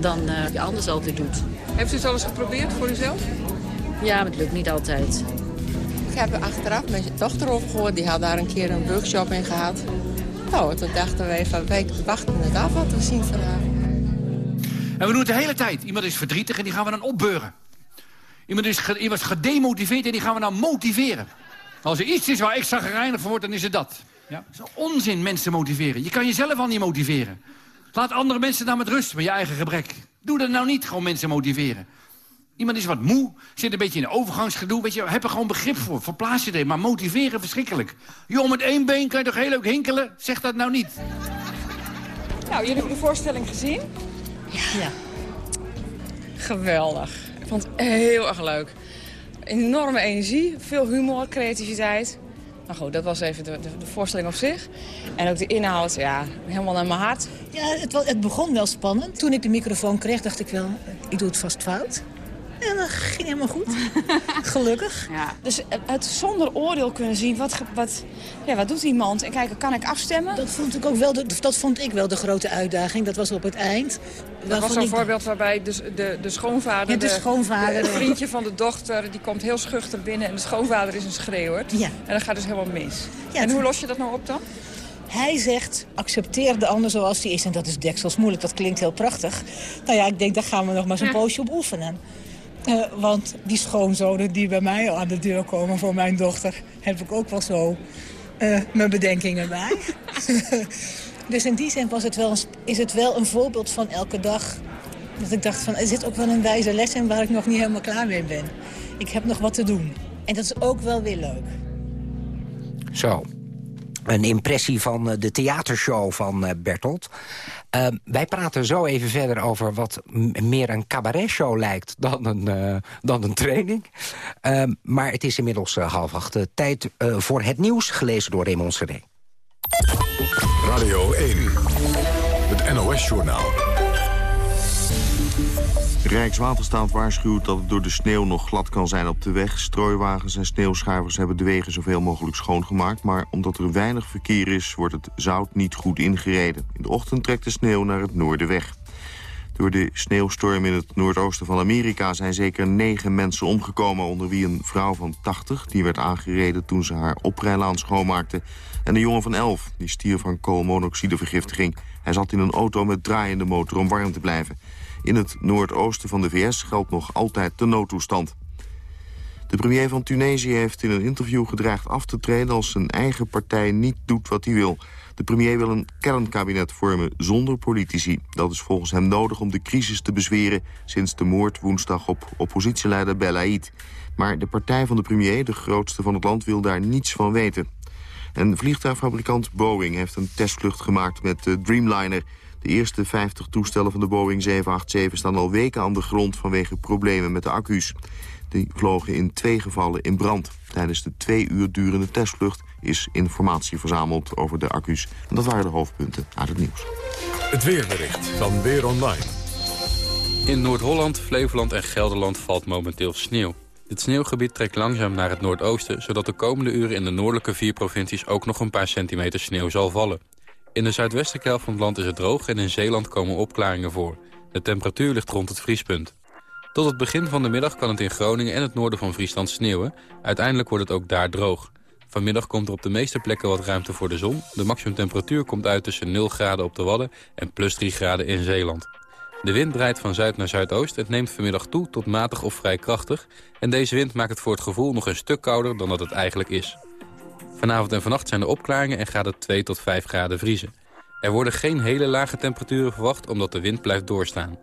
S15: dan eh, je anders altijd doet.
S13: Heeft u het al eens geprobeerd voor uzelf?
S15: Ja, maar het lukt niet altijd.
S16: Ik heb er achteraf met je dochter over gehoord. Die had daar een keer een workshop in gehad. Nou, toen dachten wij van, wij wachten het af wat we zien vandaag.
S17: En we doen het de hele tijd. Iemand is verdrietig en die gaan we dan opbeuren. Iemand is, ge- iemand is gedemotiveerd en die gaan we dan motiveren. Als er iets is waar ik zagrijnig van word, dan is het dat. Ja? Het is onzin mensen motiveren. Je kan jezelf al niet motiveren. Laat andere mensen dan met rust met je eigen gebrek. Doe dat nou niet, gewoon mensen motiveren. Iemand is wat moe, zit een beetje in een overgangsgedoe. Weet je, heb er gewoon begrip voor. Verplaats je er, maar motiveren verschrikkelijk. Joh, met één been kan je toch heel leuk hinkelen? Zeg dat nou niet.
S13: Nou, jullie hebben de voorstelling gezien?
S14: Ja.
S13: Geweldig. Ik vond het heel erg leuk. Enorme energie, veel humor, creativiteit. Nou goed, dat was even de, de, voorstelling op zich. En ook de inhoud, ja, helemaal naar mijn hart.
S14: Ja, het, het begon wel spannend. Toen ik de microfoon kreeg, dacht ik wel, ik doe het vast fout. En dat ging helemaal goed. Gelukkig.
S13: Ja. Dus het zonder oordeel kunnen zien, wat, wat, ja, wat doet iemand? En kijken, kan ik afstemmen?
S14: Dat vond ik ook wel de, dat vond ik wel de grote uitdaging. Dat was op het eind.
S13: Dat was zo'n
S14: ik-
S13: voorbeeld waarbij dus de, de schoonvader...
S14: Ja, de schoonvader.
S13: Het vriendje van de dochter, die komt heel schuchter binnen... en de schoonvader is een schreeuwer.
S14: Ja.
S13: En dat gaat dus helemaal mis.
S14: Ja,
S13: en hoe los je dat nou op dan?
S14: Hij zegt, accepteer de ander zoals die is. En dat is deksels moeilijk, dat klinkt heel prachtig. Nou ja, ik denk, daar gaan we nog maar zo'n poosje op oefenen. Uh, want die schoonzonen die bij mij aan de deur komen voor mijn dochter... heb ik ook wel zo uh, mijn bedenkingen bij. dus in die zin was het wel, is het wel een voorbeeld van elke dag... dat ik dacht, van, er zit ook wel een wijze les in waar ik nog niet helemaal klaar mee ben. Ik heb nog wat te doen. En dat is ook wel weer leuk.
S10: Zo, een impressie van eh, de theatershow van Bertolt. Uh, wij praten zo even verder over wat meer een cabaretshow lijkt dan een, uh, dan een training. Ehm, maar het is inmiddels half acht. tijd voor het nieuws, gelezen door Raymond Seré.
S9: Radio 1, het NOS-journaal.
S1: Rijkswaterstaat waarschuwt dat het door de sneeuw nog glad kan zijn op de weg. Strooiwagens en sneeuwschuivers hebben de wegen zoveel mogelijk schoongemaakt... maar omdat er weinig verkeer is, wordt het zout niet goed ingereden. In de ochtend trekt de sneeuw naar het noorden weg. Door de sneeuwstorm in het noordoosten van Amerika zijn zeker negen mensen omgekomen... onder wie een vrouw van 80, die werd aangereden toen ze haar oprijlaan schoonmaakte... en een jongen van 11, die stierf van koolmonoxidevergiftiging. Hij zat in een auto met draaiende motor om warm te blijven. In het noordoosten van de VS geldt nog altijd de noodtoestand. De premier van Tunesië heeft in een interview gedreigd af te treden... als zijn eigen partij niet doet wat hij wil. De premier wil een kernkabinet vormen zonder politici. Dat is volgens hem nodig om de crisis te bezweren... sinds de moord woensdag op oppositieleider Belaid. Maar de partij van de premier, de grootste van het land, wil daar niets van weten. En vliegtuigfabrikant Boeing heeft een testvlucht gemaakt met de Dreamliner... De eerste 50 toestellen van de Boeing 787 staan al weken aan de grond vanwege problemen met de accu's. Die vlogen in twee gevallen in brand. Tijdens de twee uur durende testvlucht is informatie verzameld over de accu's. En dat waren de hoofdpunten uit het nieuws.
S9: Het weerbericht van Weer Online.
S18: In Noord-Holland, Flevoland en Gelderland valt momenteel sneeuw. Dit sneeuwgebied trekt langzaam naar het noordoosten... zodat de komende uren in de noordelijke vier provincies ook nog een paar centimeter sneeuw zal vallen. In de zuidwestelijke helft van het land is het droog en in Zeeland komen opklaringen voor. De temperatuur ligt rond het vriespunt. Tot het begin van de middag kan het in Groningen en het noorden van Friesland sneeuwen. Uiteindelijk wordt het ook daar droog. Vanmiddag komt er op de meeste plekken wat ruimte voor de zon. De maximumtemperatuur komt uit tussen 0 graden op de Wadden en plus 3 graden in Zeeland. De wind draait van zuid naar zuidoost. Het neemt vanmiddag toe tot matig of vrij krachtig. En deze wind maakt het voor het gevoel nog een stuk kouder dan dat het eigenlijk is. Vanavond en vannacht zijn er opklaringen en gaat het 2 tot 5 graden vriezen. Er worden geen hele lage temperaturen verwacht omdat de wind blijft doorstaan.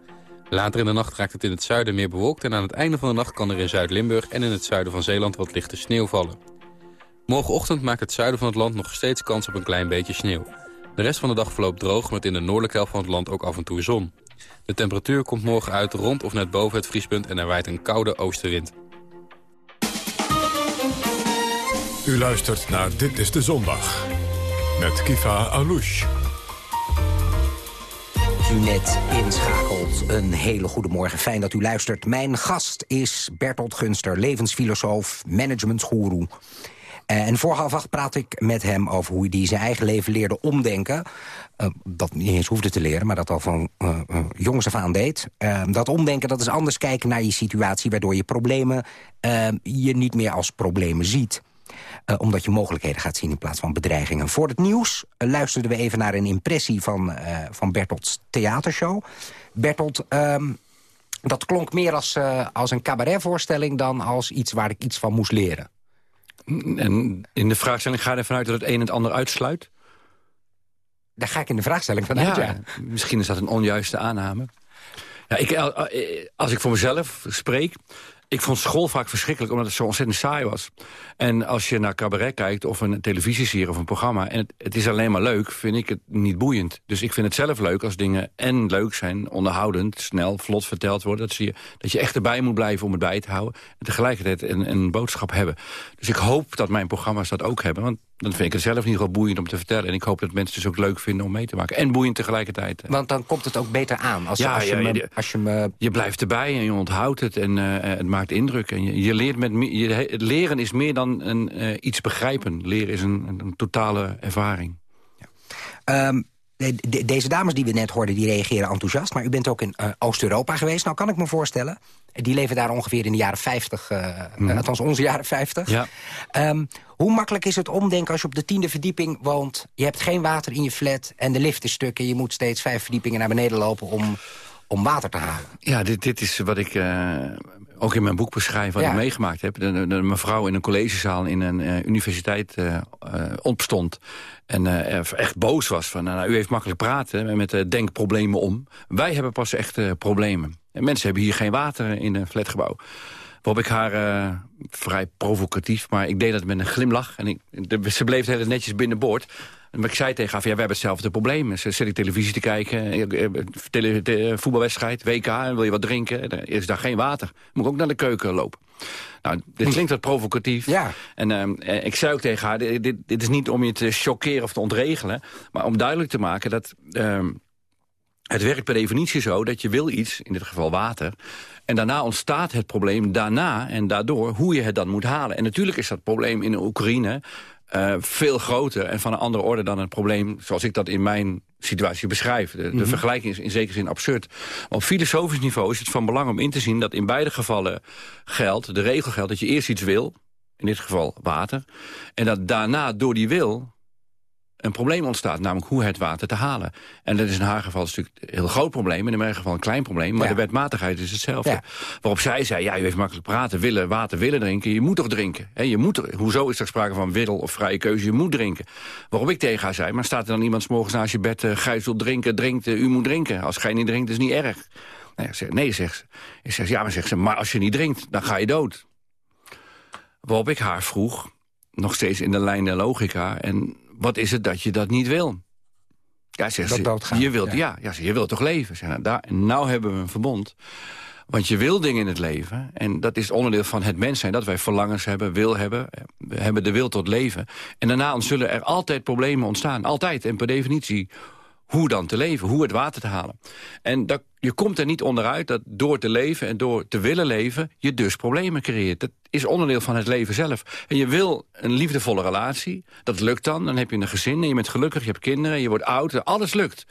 S18: Later in de nacht raakt het in het zuiden meer bewolkt... en aan het einde van de nacht kan er in Zuid-Limburg en in het zuiden van Zeeland wat lichte sneeuw vallen. Morgenochtend maakt het zuiden van het land nog steeds kans op een klein beetje sneeuw. De rest van de dag verloopt droog met in de noordelijke helft van het land ook af en toe zon. De temperatuur komt morgen uit rond of net boven het vriespunt en er waait een koude oostenwind.
S9: U luistert naar Dit is de Zondag. Met Kifa Alouche.
S10: U net inschakelt. Een hele goede morgen. Fijn dat u luistert. Mijn gast is Bertolt Gunster, levensfilosoof, managementgoeroe. Eh, en voor half acht praat ik met hem over hoe hij zijn eigen leven leerde omdenken. Uh, dat niet eens hoefde te leren, maar dat al van uh, jongs af aan deed. dat omdenken, dat is anders kijken naar je situatie... waardoor je problemen je niet meer als problemen ziet. Uh, omdat je mogelijkheden gaat zien in plaats van bedreigingen. Voor het nieuws uh, luisterden we even naar een impressie van, uh, van Bertolds theatershow. Bertolt, um, dat klonk meer als, als een cabaretvoorstelling... dan als iets waar ik iets van moest leren.
S11: En in de vraagstelling ga je ervan uit dat het een en het ander uitsluit?
S10: Daar ga ik in de vraagstelling vanuit, ja. ja.
S11: Misschien is dat een onjuiste aanname. Ja, ik, als ik voor mezelf spreek, ik vond school vaak verschrikkelijk, omdat het zo ontzettend saai was. En als je naar cabaret kijkt, of een televisieserie of een programma... en het, is alleen maar leuk, vind ik het niet boeiend. Dus ik vind het zelf leuk als dingen en leuk zijn, onderhoudend... snel, vlot verteld worden. Dat, zie je, dat je echt erbij moet blijven om het bij te houden. En tegelijkertijd een, een boodschap hebben. Dus ik hoop dat mijn programma's dat ook hebben. Want dan vind ik het zelf in ieder geval boeiend om te vertellen. En ik hoop dat mensen het dus ook leuk vinden om mee te maken. En boeiend tegelijkertijd.
S10: Want dan komt het ook beter aan. Als, ja, als, je, me, als je, me...
S11: je blijft erbij en je onthoudt het en uh, het maakt indruk. En je, je leert met, je, het leren is meer dan een, uh, iets begrijpen. Leren is een, een totale ervaring.
S10: Ja. Um, de, deze dames die we net hoorden, die reageren enthousiast. Maar u bent ook in uh, Oost-Europa geweest. Nou kan ik me voorstellen, die leven daar ongeveer in de jaren 50, uh,
S11: Mhm.
S10: althans onze jaren 50.
S11: Ja.
S10: Ehm, hoe makkelijk is het omdenken als je op de tiende verdieping woont... je hebt geen water in je flat en de lift is stuk... en je moet steeds vijf verdiepingen naar beneden lopen om, om water te halen?
S11: Ja, dit, dit is wat ik eh, ook in mijn boek beschrijf, wat
S10: Ja.
S11: ik meegemaakt heb. De, de, mevrouw in een collegezaal in een eh, universiteit eh, opstond. En er echt boos was van, nou, u heeft makkelijk praten met eh, denkproblemen om. Wij hebben pas echt problemen. En mensen hebben hier geen water in een flatgebouw. Waarop ik haar eh, vrij provocatief, maar ik deed dat met een glimlach. En ik, de, ze bleef heel netjes binnenboord. Maar ik zei tegen haar, van, ja, we hebben hetzelfde probleem. Ze zit ik televisie te kijken, eh, eh, tele, te- voetbalwedstrijd, WK, en wil je wat drinken? Er is daar geen water. Moet ik ook naar de keuken lopen. Nou, dit klinkt wat provocatief.
S10: Ja.
S11: En ehm, eh, ik zei ook tegen haar, dit, dit, dit is niet om je te chockeren of te ontregelen... maar om duidelijk te maken dat... ehm, het werkt per definitie zo dat je wil iets, in dit geval water... en daarna ontstaat het probleem daarna en daardoor hoe je het dan moet halen. En natuurlijk is dat probleem in de Oekraïne eh, veel groter... en van een andere orde dan het probleem zoals ik dat in mijn situatie beschrijf. De, de
S10: Mhm.
S11: vergelijking is in zekere zin absurd. Maar op filosofisch niveau is het van belang om in te zien... dat in beide gevallen geldt, de regel geldt dat je eerst iets wil... in dit geval water... en dat daarna door die wil een probleem ontstaat, namelijk hoe het water te halen. En dat is in haar geval een stuk een heel groot probleem... en in mijn geval een klein probleem, maar
S10: Ja.
S11: de wetmatigheid is hetzelfde.
S10: Ja.
S11: Waarop zij zei, ja, u heeft makkelijk praten, willen water willen drinken... je moet toch drinken? Hè, je moet hoezo is er sprake van wil of vrije keuze? Je moet drinken. Waarop ik tegen haar zei, maar staat er dan iemand 's morgens naast je bed... Uh, Gijs wil drinken, drinkt, eh, u moet drinken. Als gij niet drinkt, is niet erg. Nou ja, zeg, nee, zegt ze. Ik zeg, ja, maar zegt ze, maar als je niet drinkt, dan ga je dood. Waarop ik haar vroeg, nog steeds in de lijn der logica... en wat is het dat je dat niet wil? Ja, zegt
S10: Dat
S11: ze,
S10: doodgaan,
S11: je wilt,
S10: ja.
S11: ja. Ja, ze, je wilt toch leven? Zeg, nou, daar, en nou hebben we een verbond. Want je wil dingen in het leven. En dat is onderdeel van het mens zijn. Dat wij verlangens hebben, wil hebben. We hebben de wil tot leven. En daarna zullen er altijd problemen ontstaan. Altijd. En per definitie hoe dan te leven, hoe het water te halen. En dat, je komt er niet onderuit dat door te leven en door te willen leven... je dus problemen creëert. Dat is onderdeel van het leven zelf. En je wil een liefdevolle relatie, dat lukt dan. Dan heb je een gezin en je bent gelukkig, je hebt kinderen... je wordt oud, alles lukt.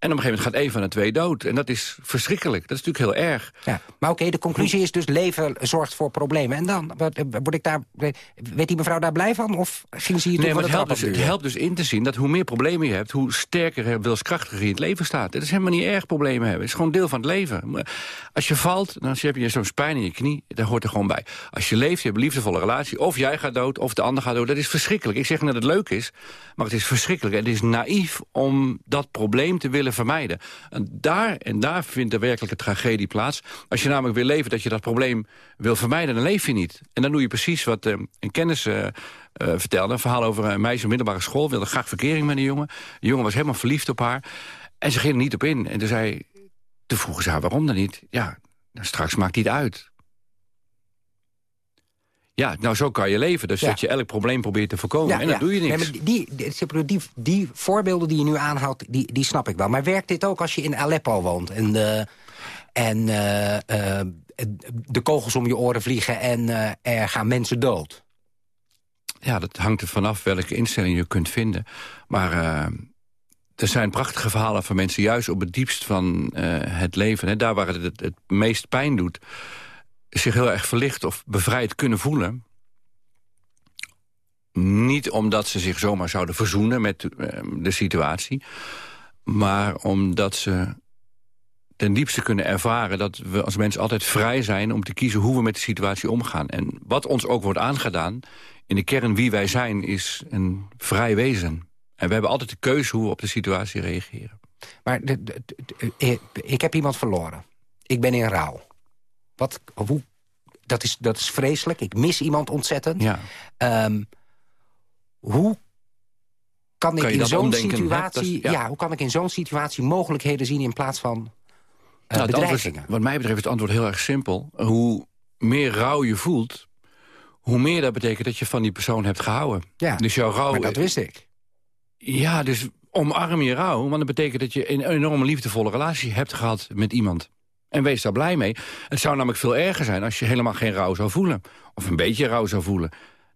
S11: En op een gegeven moment gaat een van de twee dood. En dat is verschrikkelijk. Dat is natuurlijk heel erg.
S10: Ja, maar oké, de conclusie is dus leven zorgt voor problemen. En dan, wat, word ik daar, weet die mevrouw daar blij van? Of ging ze hier
S11: Nee,
S10: toch
S11: maar het helpt, dus, het helpt dus in te zien dat hoe meer problemen je hebt... hoe sterker en wilskrachtiger je in het leven staat. Het is helemaal niet erg problemen hebben. Het is gewoon deel van het leven. Als je valt, dan heb je zo'n pijn in je knie. Dat hoort er gewoon bij. Als je leeft, je hebt een liefdevolle relatie. Of jij gaat dood, of de ander gaat dood. Dat is verschrikkelijk. Ik zeg niet dat het leuk is, maar het is verschrikkelijk. Het is naïef om dat probleem te willen vermijden. En daar, en daar vindt de werkelijke tragedie plaats. Als je namelijk wil leven dat je dat probleem wil vermijden... dan leef je niet. En dan doe je precies wat eh, een kennis eh, eh, vertelde. Een verhaal over een meisje op middelbare school. Wilde graag verkering met een jongen. De jongen was helemaal verliefd op haar. En ze ging er niet op in. En toen, zei, toen vroegen ze haar waarom dan niet. Ja, nou, straks maakt niet uit. Ja, nou zo kan je leven. Dus
S10: Ja.
S11: dat je elk probleem probeert te voorkomen. en dan doe je niks.
S10: Nee, die, die, die, die voorbeelden die je nu aanhaalt, die, die snap ik wel. Maar werkt dit ook als je in Aleppo woont... en, de, en eh, eh, de kogels om je oren vliegen en eh, er gaan mensen dood?
S11: Ja, dat hangt er vanaf welke instelling je kunt vinden. Maar er zijn prachtige verhalen van mensen... juist op het diepst van het leven. Hè, daar waar het het meest pijn doet... zich heel erg verlicht of bevrijd kunnen voelen. Niet omdat ze zich zomaar zouden verzoenen met eh, de situatie... maar omdat ze ten diepste kunnen ervaren... dat we als mensen altijd vrij zijn om te kiezen hoe we met de situatie omgaan. En wat ons ook wordt aangedaan, in de kern wie wij zijn... is een vrij wezen. En we hebben altijd de keuze hoe we op de situatie reageren.
S10: Maar ik heb iemand verloren. Ik ben in rouw. Wat, hoe, dat, is, dat is vreselijk. Ik mis iemand ontzettend.
S11: Ja.
S10: Ehm, hoe kan ik
S11: Kan
S10: in zo'n situatie...
S11: Is-
S10: ja.
S11: ja.
S10: hoe kan ik in zo'n situatie mogelijkheden zien... in plaats van eh,
S11: Nou,
S10: bedreigingen?
S11: antwoord, wat mij betreft is het antwoord heel erg simpel. Hoe meer rouw je voelt, hoe meer dat betekent dat je van die persoon hebt gehouden.
S10: Ja,
S11: dus jouw rouw,
S10: maar dat wist ik.
S11: Ja, dus omarm je rouw, want dat betekent dat je een enorme liefdevolle relatie hebt gehad met iemand. En wees daar blij mee. Het zou namelijk veel erger zijn als je helemaal geen rouw zou voelen. Of een beetje rouw zou voelen.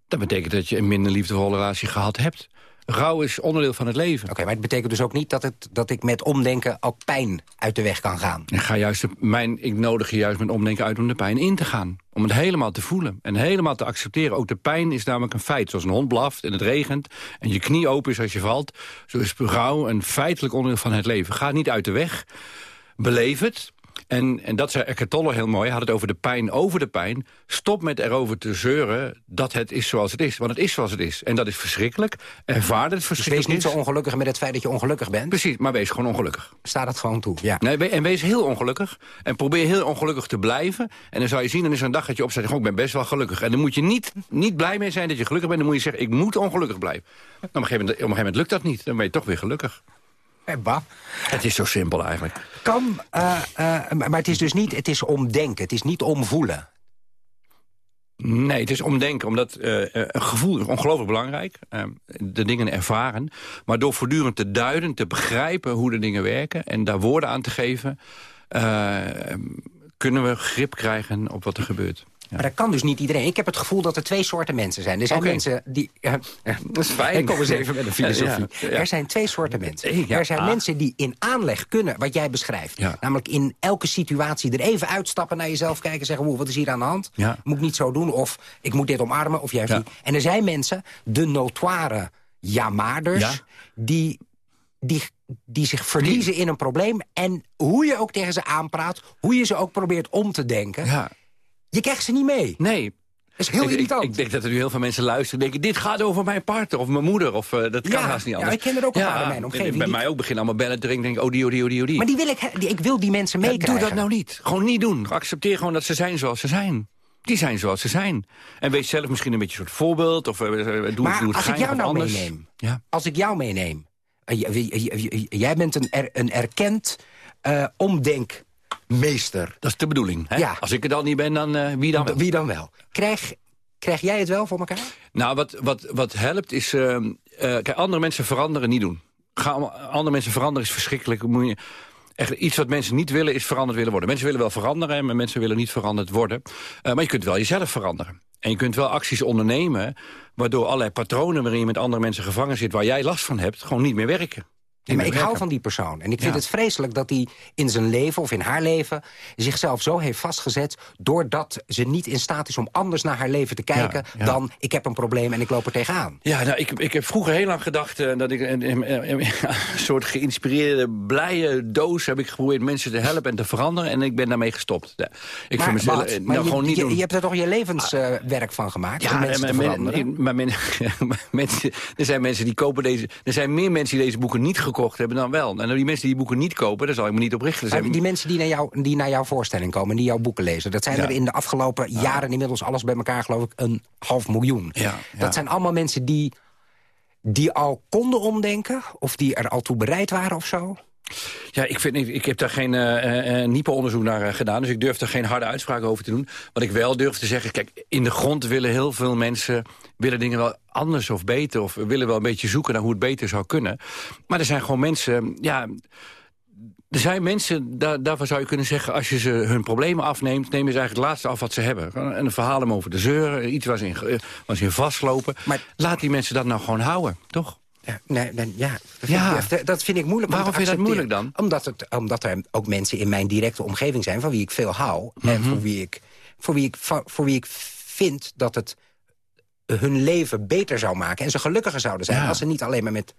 S11: Dat betekent dat je een minder liefdevolle relatie gehad hebt. Rouw is onderdeel van het leven.
S10: Oké, maar het betekent dus ook niet dat, het, dat ik met omdenken ook pijn uit de weg kan gaan.
S11: Ik, ga juist de, mijn, ik nodig je juist met omdenken uit om de pijn in te gaan. Om het helemaal te voelen en helemaal te accepteren. Ook de pijn is namelijk een feit. Zoals een hond blaft en het regent en je knie open is als je valt. Zo is rouw een feitelijk onderdeel van het leven. Ga niet uit de weg. Beleef het. En, en dat zei Eckhart Tolle heel mooi. Hij had het over de pijn over de pijn. Stop met erover te zeuren dat het is zoals het is. Want het is zoals het is. En dat is verschrikkelijk. Ervaar het
S10: Dus
S11: verschrikkelijk
S10: wees niet zo ongelukkig met het feit dat je ongelukkig bent.
S11: Precies, maar wees gewoon ongelukkig.
S10: Sta dat gewoon toe, ja.
S11: Nee, en wees heel ongelukkig. En probeer heel ongelukkig te blijven. En dan zou je zien, dan is er een dag dat je opzet... "Goh, ik ben best wel gelukkig. En dan moet je niet, niet blij mee zijn dat je gelukkig bent. Dan moet je zeggen, ik moet ongelukkig blijven. Nou, op, een gegeven moment, op een gegeven moment lukt dat niet. Dan ben je toch weer gelukkig.
S10: Eh, bah.
S11: Het is zo simpel eigenlijk.
S10: Kan, eh, eh, maar het is dus niet, het is omdenken, het is niet omvoelen.
S11: Nee, het is omdenken, omdat eh, een gevoel is ongelooflijk belangrijk. Eh, de dingen ervaren. Maar door voortdurend te duiden, te begrijpen hoe de dingen werken... en daar woorden aan te geven... kunnen we grip krijgen op wat er gebeurt.
S10: Maar dat kan dus niet iedereen. Ik heb het gevoel dat er twee soorten mensen zijn. Er zijn mensen die... eh, eh,
S11: Dat is fijn.
S10: Ik kom eens even met een filosofie.
S11: Ja, ja.
S10: Er zijn twee soorten mensen. Er zijn
S11: Ah.
S10: mensen die in aanleg kunnen, wat jij beschrijft. Namelijk in elke situatie er even uitstappen naar jezelf kijken... en zeggen, "Oeh, wat is hier aan de hand? Moet ik niet zo doen? Of ik moet dit omarmen? Of juist niet. En er zijn mensen, de notoire jamaarders...
S11: Ja.
S10: die, die, die zich verliezen in een probleem. En hoe je ook tegen ze aanpraat... hoe je ze ook probeert om te denken...
S11: Ja.
S10: Je krijgt ze niet mee.
S11: Nee.
S10: Dat is heel
S11: ik,
S10: irritant.
S11: ik denk dat er nu heel veel mensen luisteren en denken... dit gaat over mijn partner of mijn moeder. Of, eh, dat kan
S10: Ja,
S11: haast niet
S10: ja,
S11: anders.
S10: ik ken er ook een paar in mijn omgeving
S11: Bij mij ook beginnen allemaal bellen te ringen. Denk ik, oh die, oh die, oh die, oh die.
S10: Maar die wil ik, die, ik wil die mensen
S11: Ja,
S10: meekrijgen.
S11: doe dat nou niet. Gewoon niet doen. Accepteer gewoon dat ze zijn zoals ze zijn. Die zijn zoals ze zijn. En wees zelf misschien een beetje een soort voorbeeld. Of eh, doe,
S10: maar
S11: doe het
S10: als ik jou nou
S11: anders.
S10: meeneem...
S11: Ja.
S10: Als ik jou meeneem... jij bent een, er, een erkend eh, omdenkmeester.
S11: Dat is de bedoeling. Hè?
S10: Ja.
S11: Als ik het al niet ben, dan eh, wie dan wel?
S10: Wie dan wel? Krijg, krijg jij het wel voor elkaar?
S11: Nou, wat, wat, wat helpt is... eh, eh, kijk, andere mensen veranderen niet doen. Ga, andere mensen veranderen is verschrikkelijk. Moet je, echt, iets wat mensen niet willen is veranderd willen worden. Mensen willen wel veranderen, maar mensen willen niet veranderd worden. Maar je kunt wel jezelf veranderen. En je kunt wel acties ondernemen... waardoor allerlei patronen waarin je met andere mensen gevangen zit... waar jij last van hebt, gewoon niet meer werken.
S10: Nee, maar ik hou van die persoon. En ik vind
S11: Ja.
S10: het vreselijk dat hij in zijn leven of in haar leven... zichzelf zo heeft vastgezet... doordat ze niet in staat is om anders naar haar leven te kijken...
S11: ja.
S10: dan ik heb een probleem en ik loop er tegenaan.
S11: Ja, nou, ik, ik heb vroeger heel lang gedacht eh, dat ik een, een- soort geïnspireerde, blije doos heb ik geprobeerd mensen te helpen en te veranderen. En ik ben daarmee gestopt. Ik
S10: maar,
S11: vind mezelf eh,
S10: maar
S11: nou,
S10: je,
S11: gewoon niet
S10: je, je hebt er toch je levenswerk van gemaakt?
S11: Ja,
S10: mensen
S11: en
S10: te
S11: men-
S10: veranderen?
S11: maar men- mensen, er zijn mensen die kopen deze. Er zijn meer mensen die deze boeken niet gekocht hebben dan wel. En die mensen die boeken niet kopen, daar zal ik me niet op richten. Zijn-
S10: die mensen die naar, jou, die naar jouw voorstelling komen en die jouw boeken lezen... dat zijn
S11: Ja.
S10: er in de afgelopen jaren inmiddels alles bij elkaar geloof ik een half miljoen.
S11: Ja.
S10: Dat zijn allemaal mensen die, die al konden omdenken... of die er al toe bereid waren of zo.
S11: Ja, ik, vind, ik, ik heb daar geen eh eh NIPO-onderzoek naar eh, gedaan... dus ik durf daar geen harde uitspraken over te doen. Wat ik wel durf te zeggen... kijk, in de grond willen heel veel mensen... willen dingen wel anders of beter... of willen wel een beetje zoeken naar hoe het beter zou kunnen. Maar er zijn gewoon mensen... ja. Er zijn mensen, daar, daarvan zou je kunnen zeggen... als je ze hun problemen afneemt... nemen ze eigenlijk het laatste af wat ze hebben. En een verhaal om over de zeuren, iets waar ze in, waar ze in vastlopen. Maar laat die mensen dat nou gewoon houden, toch?
S10: Ja, nee, nee, ja. Dat,
S11: Ja.
S10: Vind ik, dat vind ik moeilijk om
S11: Waarom vind je dat moeilijk dan?
S10: Omdat, het, omdat er ook mensen in mijn directe omgeving zijn... van wie ik veel hou en
S11: Mhm.
S10: voor wie ik, voor, wie ik, voor, wie ik vind dat het hun leven beter zou maken... en ze gelukkiger zouden zijn...
S11: Ja.
S10: als ze niet alleen maar met,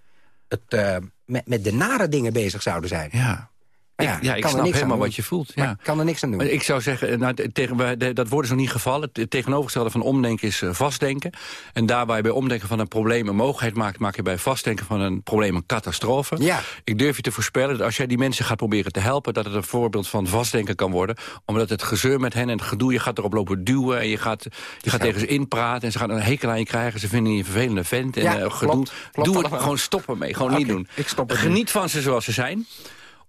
S10: het, eh, met, met de nare dingen bezig zouden zijn.
S11: Ja. Ja, ik snap helemaal wat je voelt. Ja.
S10: ik kan er niks aan doen.
S11: Ik zou zeggen, eh, nou, te- tegen, dat woord is nog niet gevallen. Het tegenovergestelde van omdenken is eh, vastdenken. En daar waar je bij omdenken van een probleem een mogelijkheid maakt... maak je bij vastdenken van een probleem een catastrofe.
S10: Ja.
S11: Ik durf je te voorspellen dat als jij die mensen gaat proberen te helpen... dat het een voorbeeld van vastdenken kan worden. Omdat het gezeur met hen en het gedoe... je gaat erop lopen duwen en je gaat, je gaat tegen ze inpraten... en ze gaan een hekel aan je krijgen. Ze vinden je een vervelende vent. En,
S10: Ja,
S11: eh, gedoe.
S10: klopt. Klopt
S11: Doe het,
S10: allemaal.
S11: gewoon stoppen mee. Gewoon niet doen.
S10: ik stop
S11: Geniet van ze zoals ze zijn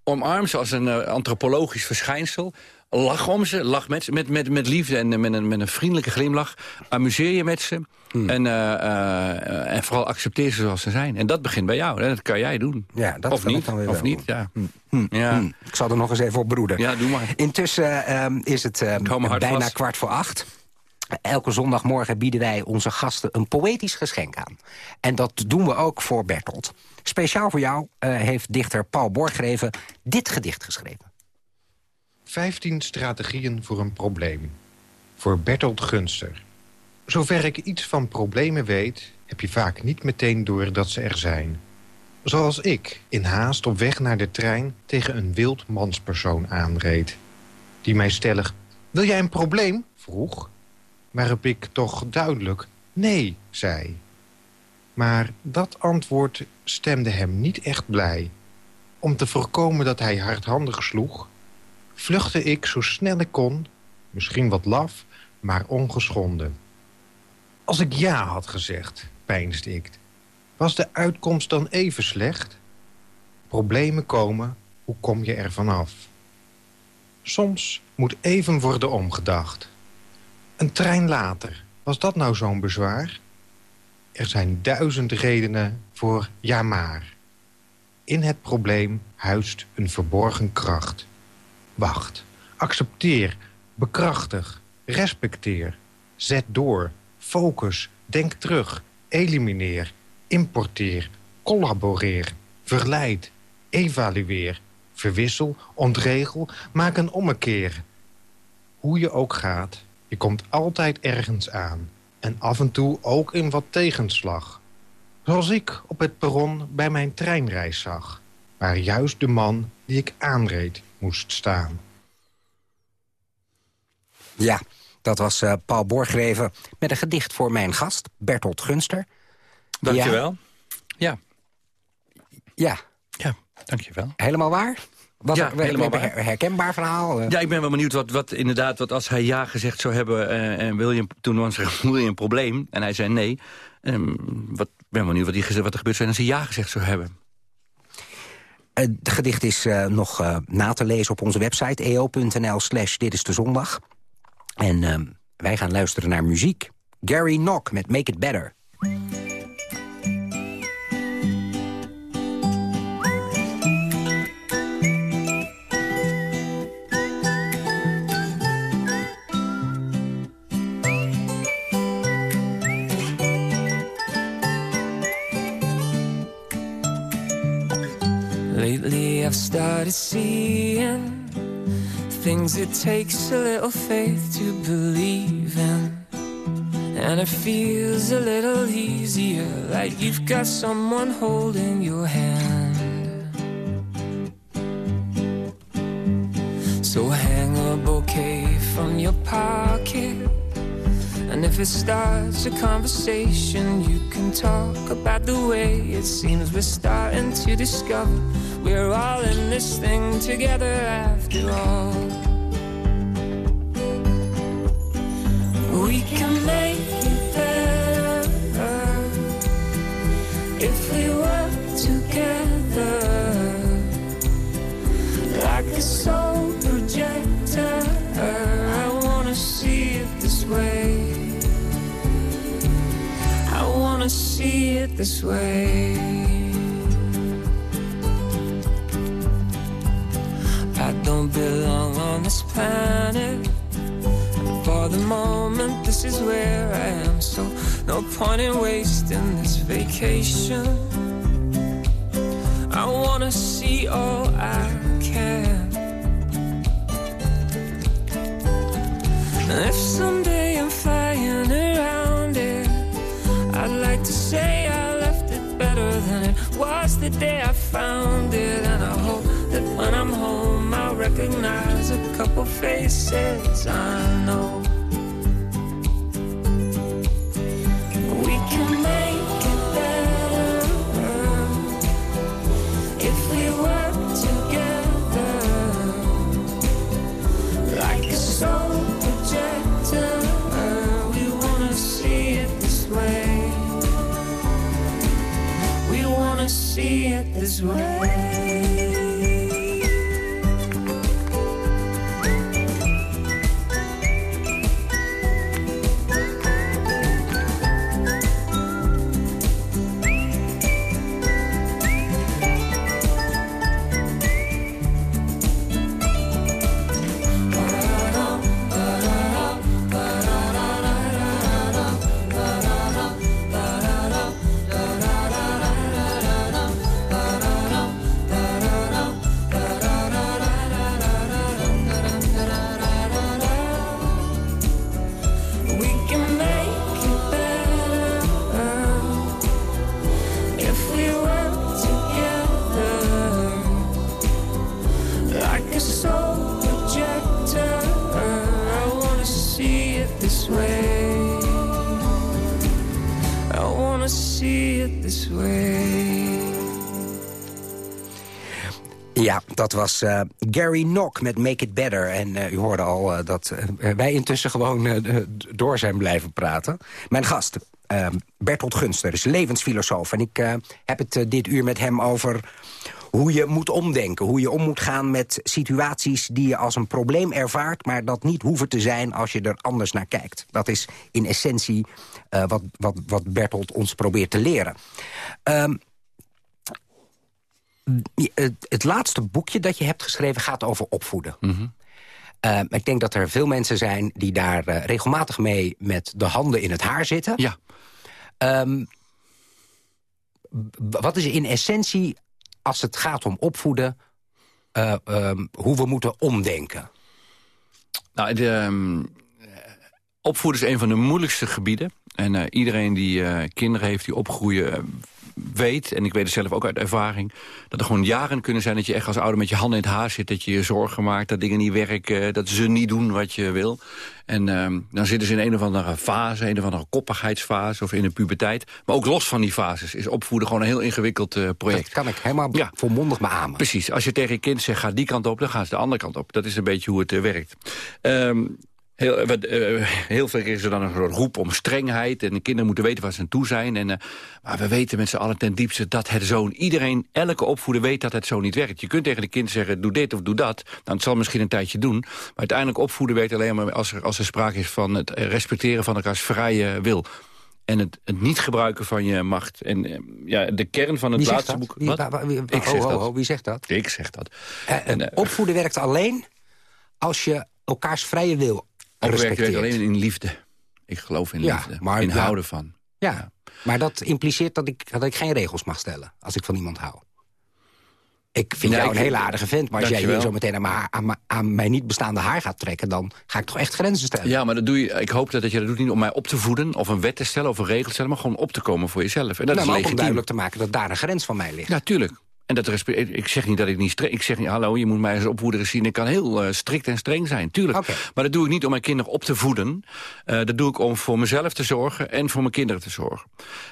S11: omarm ze als een eh, antropologisch verschijnsel. Lach om ze, lach met ze, met, met, met liefde en eh, met een, met een vriendelijke glimlach. Amuseer je met ze.
S10: Hmm.
S11: En, eh, en vooral accepteer ze zoals ze zijn. En dat begint bij jou. Hè? Dat kan jij doen.
S10: Ja, dat
S11: of
S10: kan
S11: niet.
S10: dan weer
S11: of niet,
S10: doen.
S11: ja.
S10: Hm,
S11: Ja.
S10: hm. Ik zal er nog eens even op broeden.
S11: Ja, doe maar.
S10: Intussen ehm, is het ehm, bijna
S11: vast.
S10: kwart voor acht. Elke zondagmorgen bieden wij onze gasten een poëtisch geschenk aan. En dat doen we ook voor Bertolt. Speciaal voor jou uh, heeft dichter Paul Borgreven dit gedicht geschreven.
S19: 15 strategieën voor een probleem. Voor Bertolt Gunster. Zover ik iets van problemen weet... heb je vaak niet meteen door dat ze er zijn. Zoals ik, in haast op weg naar de trein... tegen een wild manspersoon aanreed. Die mij stellig... Wil jij een probleem? vroeg. Waarop ik toch duidelijk nee zei. Maar dat antwoord stemde hem niet echt blij. Om te voorkomen dat hij hardhandig sloeg... vluchtte ik zo snel ik kon, misschien wat laf, maar ongeschonden. Als ik ja had gezegd, peinsde ik, was de uitkomst dan even slecht? Problemen komen, hoe kom je er vanaf? Soms moet even worden omgedacht. Een trein later, was dat nou zo'n bezwaar? Er zijn duizend redenen voor ja maar. In het probleem huist een verborgen kracht. Wacht, accepteer, bekrachtig, respecteer. Zet door, focus, denk terug, elimineer, importeer, collaboreer, verleid, evalueer, verwissel, ontregel, maak een ommekeer. Hoe je ook gaat, je komt altijd ergens aan. En af en toe ook in wat tegenslag. Zoals ik op het perron bij mijn treinreis zag. Waar juist de man die ik aanreed moest staan.
S10: Ja, dat was uh, Paul Borgreven met een gedicht voor mijn gast, Bertolt Gunster.
S11: Dankjewel. Ja.
S10: Ja.
S11: Ja, dankjewel.
S10: Helemaal waar? Was
S11: ja,
S10: een helemaal waar. herkenbaar verhaal?
S11: Ja, ik ben wel benieuwd wat, wat inderdaad, wat als hij ja gezegd zou hebben... Uh, en William, toen was er een probleem en hij zei nee. Um, wat, ben wel benieuwd wat, die, wat er gebeurd zijn als hij ja gezegd zou hebben.
S10: Het gedicht is uh, nog uh, na te lezen op onze website eo.nl slash dit is de zondag. En uh, wij gaan luisteren naar muziek. Gary Nock met Make It Better.
S20: Started seeing things it takes a little faith to believe in. And it feels a little easier, like you've got someone holding your hand. So hang a bouquet from your pocket. And if it starts a conversation, you can talk about the way it seems we're starting to discover we're all in this thing together after all. We can make it better if we work together like a soul projector. I wanna see it this way. I wanna see it this way. Belong on this planet. For the moment, this is where I am. So, no point in wasting this vacation. I wanna see all I can. And if someday I'm flying around it, I'd like to say I left it better than it was the day I found it. And I hope when I'm home, I'll recognize a couple faces I know. We can make it better if we work together like a soul projector. We wanna see it this way. We wanna see it this way.
S10: Dat was uh, Gary Nock met Make It Better. En uh, u hoorde al uh, dat wij intussen gewoon door zijn blijven praten. Mijn gast, Bertolt Gunster, is levensfilosoof. En ik heb het dit uur met hem over hoe je moet omdenken. Hoe je om moet gaan met situaties die je als een probleem ervaart... maar dat niet hoeven te zijn als je er anders naar kijkt. Dat is in essentie wat, wat, wat Bertolt ons probeert te leren. Um, het laatste boekje dat je hebt geschreven gaat over opvoeden.
S11: Mhm.
S10: Uh, ik denk dat er veel mensen zijn die daar uh, regelmatig mee met de handen in het haar zitten.
S11: Ja.
S10: Um, wat is in essentie, als het gaat om opvoeden, uh, um, hoe we moeten omdenken?
S11: Nou, de, um, opvoeden is een van de moeilijkste gebieden. En iedereen die kinderen heeft die opgroeien weet, en ik weet het zelf ook uit ervaring... dat er gewoon jaren kunnen zijn dat je echt als ouder met je handen in het haar zit... dat je je zorgen maakt, dat dingen niet werken, dat ze niet doen wat je wil. En um, dan zitten ze in een of andere fase, een of andere koppigheidsfase... of in een puberteit. Maar ook los van die fases is opvoeden gewoon een heel ingewikkeld uh, project.
S10: Dat kan ik helemaal ja. volmondig beamen.
S11: Precies. Als je tegen je kind zegt, ga die kant op, dan gaan ze de andere kant op. Dat is een beetje hoe het uh, werkt. Um, Heel, uh, heel veel is er dan een soort roep om strengheid. En de kinderen moeten weten waar ze aan toe zijn. En, uh, maar we weten met z'n allen ten diepste dat het zo... Iedereen, elke opvoeder weet dat het zo niet werkt. Je kunt tegen de kind zeggen, doe dit of doe dat. Nou, het zal misschien een tijdje doen. Maar uiteindelijk opvoeden weet alleen maar als er, als er sprake is... van het respecteren van elkaars vrije wil. En het, het niet gebruiken van je macht. En uh, ja, de kern van het
S10: wie
S11: laatste boek...
S10: Wie, wie,
S11: ik zeg
S10: ho,
S11: dat.
S10: Ho, wie zegt dat?
S11: Ik zeg dat.
S10: en, opvoeden werkt alleen als je elkaars vrije wil
S11: Opwerken werkt alleen in liefde. Ik geloof in
S10: ja,
S11: liefde.
S10: Maar,
S11: in
S10: ja,
S11: houden van.
S10: Ja, ja, maar dat impliceert dat ik, dat ik geen regels mag stellen... als ik van iemand hou. Ik vind
S11: Nee,
S10: jou
S11: ik
S10: een hele aardige vent... maar als jij hier
S11: Dankjewel.
S10: zo meteen aan, mijn aan, mijn- aan mijn niet bestaande haar gaat trekken... dan ga ik toch echt grenzen stellen.
S11: Ja, maar dat doe je, ik hoop dat, dat je dat doet niet om mij op te voeden... of een wet te stellen of een regel te stellen... maar gewoon op te komen voor jezelf. En dat
S10: Nou,
S11: is
S10: maar ook om duidelijk te maken dat daar een grens van mij ligt.
S11: Ja, tuurlijk. En dat respe- ik zeg niet dat ik niet streng... Ik zeg niet, hallo, je moet mij als opvoeder zien. Ik kan heel eh, strikt en streng zijn, tuurlijk. Maar dat doe ik niet om mijn kinderen op te voeden. Eh, dat doe ik om voor mezelf te zorgen en voor mijn kinderen te zorgen.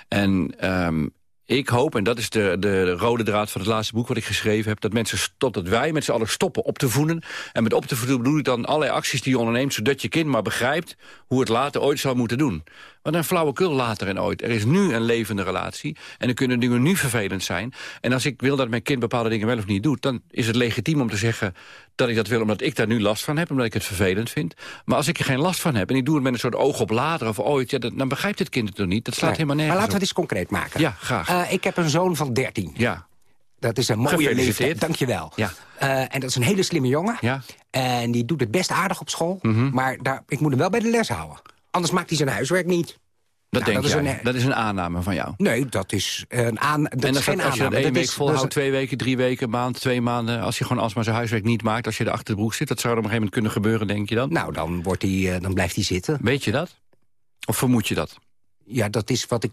S11: En ehm, ik hoop, en dat is de, de rode draad van het laatste boek wat ik geschreven heb... dat mensen tot dat wij met z'n allen stoppen op te voeden. En met op te voeden bedoel ik dan allerlei acties die je onderneemt... zodat je kind maar begrijpt hoe het later ooit zou moeten doen. Want een flauwekul later en ooit. Er is nu een levende relatie. En er kunnen dingen nu vervelend zijn. En als ik wil dat mijn kind bepaalde dingen wel of niet doet... dan is het legitiem om te zeggen dat ik dat wil... omdat ik daar nu last van heb, omdat ik het vervelend vind. Maar als ik er geen last van heb en ik doe het met een soort oog op later of ooit... Ja, dan, dan begrijpt het kind het toch niet. Dat slaat helemaal nergens
S10: Maar laten we het eens concreet maken.
S11: Ja, graag.
S10: Eh, ik heb een zoon van 13.
S11: Ja.
S10: Dat is een mooie leeftijd. Dankjewel.
S11: Ja.
S10: Eh, en dat is een hele slimme jongen.
S11: Ja.
S10: En die doet het best aardig op school.
S11: Mhm.
S10: Maar daar, ik moet hem wel bij de les houden. Anders maakt hij zijn huiswerk niet.
S11: Dat
S10: Nou,
S11: denk
S10: dat is een-
S11: dat is een aanname van jou.
S10: Nee, dat is een aan. Dat
S11: en
S10: is
S11: als,
S10: geen
S11: als je dat één week volhoudt, twee weken, drie weken, een maand, twee maanden... als je gewoon alsmaar zijn huiswerk niet maakt... als je er achter de broek zit, dat zou er op een gegeven moment kunnen gebeuren, denk je dan?
S10: Nou, dan, wordt hij, eh, dan blijft hij zitten.
S11: Weet je dat? Of vermoed je dat?
S10: Ja, dat is wat ik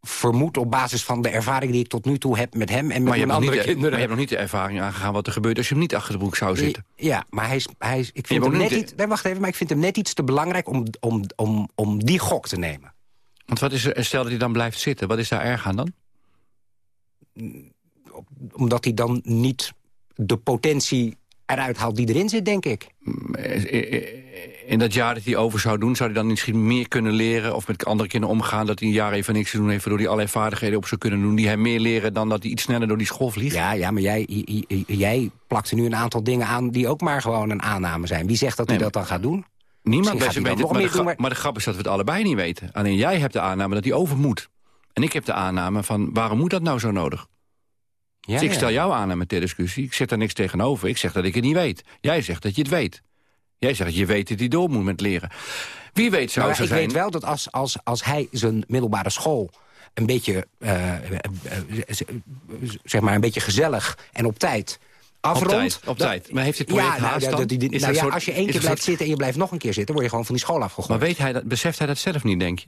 S10: vermoed op basis van de ervaring die ik tot nu toe heb met hem... en met mijn andere
S11: de, maar
S10: kinderen.
S11: je hebt nog niet de ervaring aangegaan wat er gebeurt... als je hem niet achter de broek zou zitten.
S10: Ja, maar hij is, hij is, ik vind hem net iets... Nee, wacht even, maar ik vind hem net iets te belangrijk om, om, om, om die gok te nemen.
S11: Want wat is er, stel dat hij dan blijft zitten, wat is daar erg aan dan?
S10: Omdat hij dan niet de potentie eruit haalt die erin zit, denk ik.
S11: In dat jaar dat hij over zou doen, zou hij dan misschien meer kunnen leren... of met andere kinderen omgaan, dat hij een jaar even niks te doen heeft... waardoor hij allerlei vaardigheden op zou kunnen doen... die hem meer leren dan dat hij iets sneller door die school vliegt?
S10: Ja, ja maar jij, jij plakt er nu een aantal dingen aan... die ook maar gewoon een aanname zijn. Wie zegt dat hij
S11: Nee,
S10: dat dan gaat doen?
S11: Niemand weet het,
S10: hij
S11: maar, de
S10: doen,
S11: gra- maar de grap is dat we het allebei niet weten. Alleen jij hebt de aanname dat hij over moet. En ik heb de aanname van, waarom moet dat nou zo nodig?
S10: Ja,
S11: dus ik stel jouw aanname ter discussie. Ik zeg daar niks tegenover. Ik zeg dat ik het niet weet. Jij zegt dat je het weet. Jij zegt dat je weet dat hij door moet met leren. Wie weet zou zo
S10: ik
S11: zijn...
S10: weet wel dat als, als, als hij zijn middelbare school een beetje, eh, eh, eh, zeg maar, een beetje gezellig en op tijd afrondt...
S11: tijd, op tijd. Maar heeft dit project
S10: ja, nou,
S11: haast
S10: dat-
S11: dan?
S10: dat- die-
S11: Is
S10: nou
S11: dat
S10: ja,
S11: soort-
S10: als je één keer
S11: het
S10: blijft
S11: soort-
S10: zitten en je blijft nog een keer zitten... word je gewoon van die school afgegooid.
S11: Maar weet hij dat, beseft hij dat zelf niet, denk je?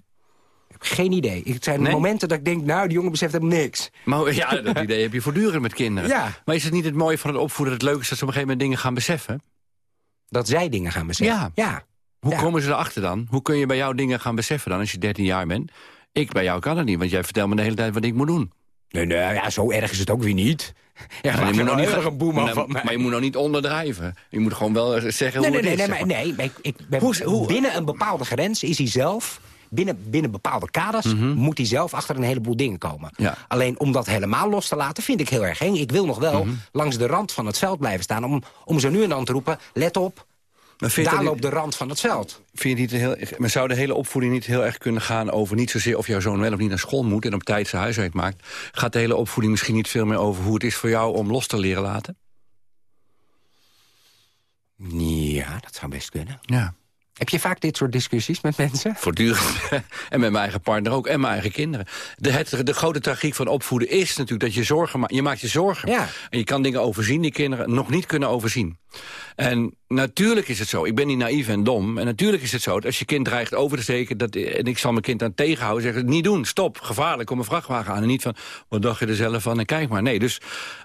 S10: Geen idee. Het zijn
S11: Nee?
S10: momenten dat ik denk, nou, die jongen beseft helemaal niks.
S11: Maar ja, dat idee heb je voortdurend met kinderen.
S10: Ja.
S11: Maar is het niet het mooie van het opvoeden... het leuke is dat ze op een gegeven moment dingen gaan beseffen?
S10: Dat zij dingen gaan beseffen.
S11: Ja.
S10: ja.
S11: Hoe
S10: Ja.
S11: komen ze erachter dan? Hoe kun je bij jou dingen gaan beseffen dan als je 13 jaar bent? Ik bij jou kan het niet, want jij vertelt me de hele tijd wat ik moet doen.
S10: Nee, nee, ja, zo erg is het ook weer niet. Ja,
S11: maar, je moet nog niet
S10: een van mij.
S11: maar je moet nog niet onderdrijven. Je moet gewoon wel eh, zeggen
S10: Nee,
S11: hoe
S10: nee,
S11: het
S10: nee,
S11: is.
S10: nee, maar,
S11: maar.
S10: nee maar ik, ik ben- binnen een bepaalde grens is hij zelf... Binnen, binnen bepaalde kaders moet hij zelf achter een heleboel dingen komen.
S11: Mhm. Ja.
S10: Alleen om dat helemaal los te laten vind ik heel erg eng. Ik wil nog wel
S11: Mhm.
S10: langs de rand van het veld blijven staan... om, om zo nu en dan te roepen, let op, daar loopt de rand van het veld.
S11: Vind je niet heel, maar zou de hele opvoeding niet heel erg kunnen gaan over niet zozeer of jouw zoon wel of niet naar school moet en op tijd zijn huiswerk maakt? Gaat de hele opvoeding misschien niet veel meer over hoe het is voor jou om los te leren laten?
S10: Ja, dat zou best kunnen.
S11: Ja.
S10: Heb je vaak dit soort discussies met mensen?
S11: Voortdurend. en met mijn eigen partner ook. En mijn eigen kinderen. De, het, de grote tragiek van opvoeden is natuurlijk dat je zorgen maakt. Je maakt je zorgen.
S10: Ja.
S11: En je kan dingen overzien die kinderen nog niet kunnen overzien. En natuurlijk is het zo. Ik ben niet naïef en dom. En natuurlijk is het zo dat als je kind dreigt over te steken... Dat, en ik zal mijn kind dan tegenhouden. Zeggen, niet doen, stop, gevaarlijk, kom een vrachtwagen aan. En niet van, wat dacht je er zelf van en kijk maar. Nee, dus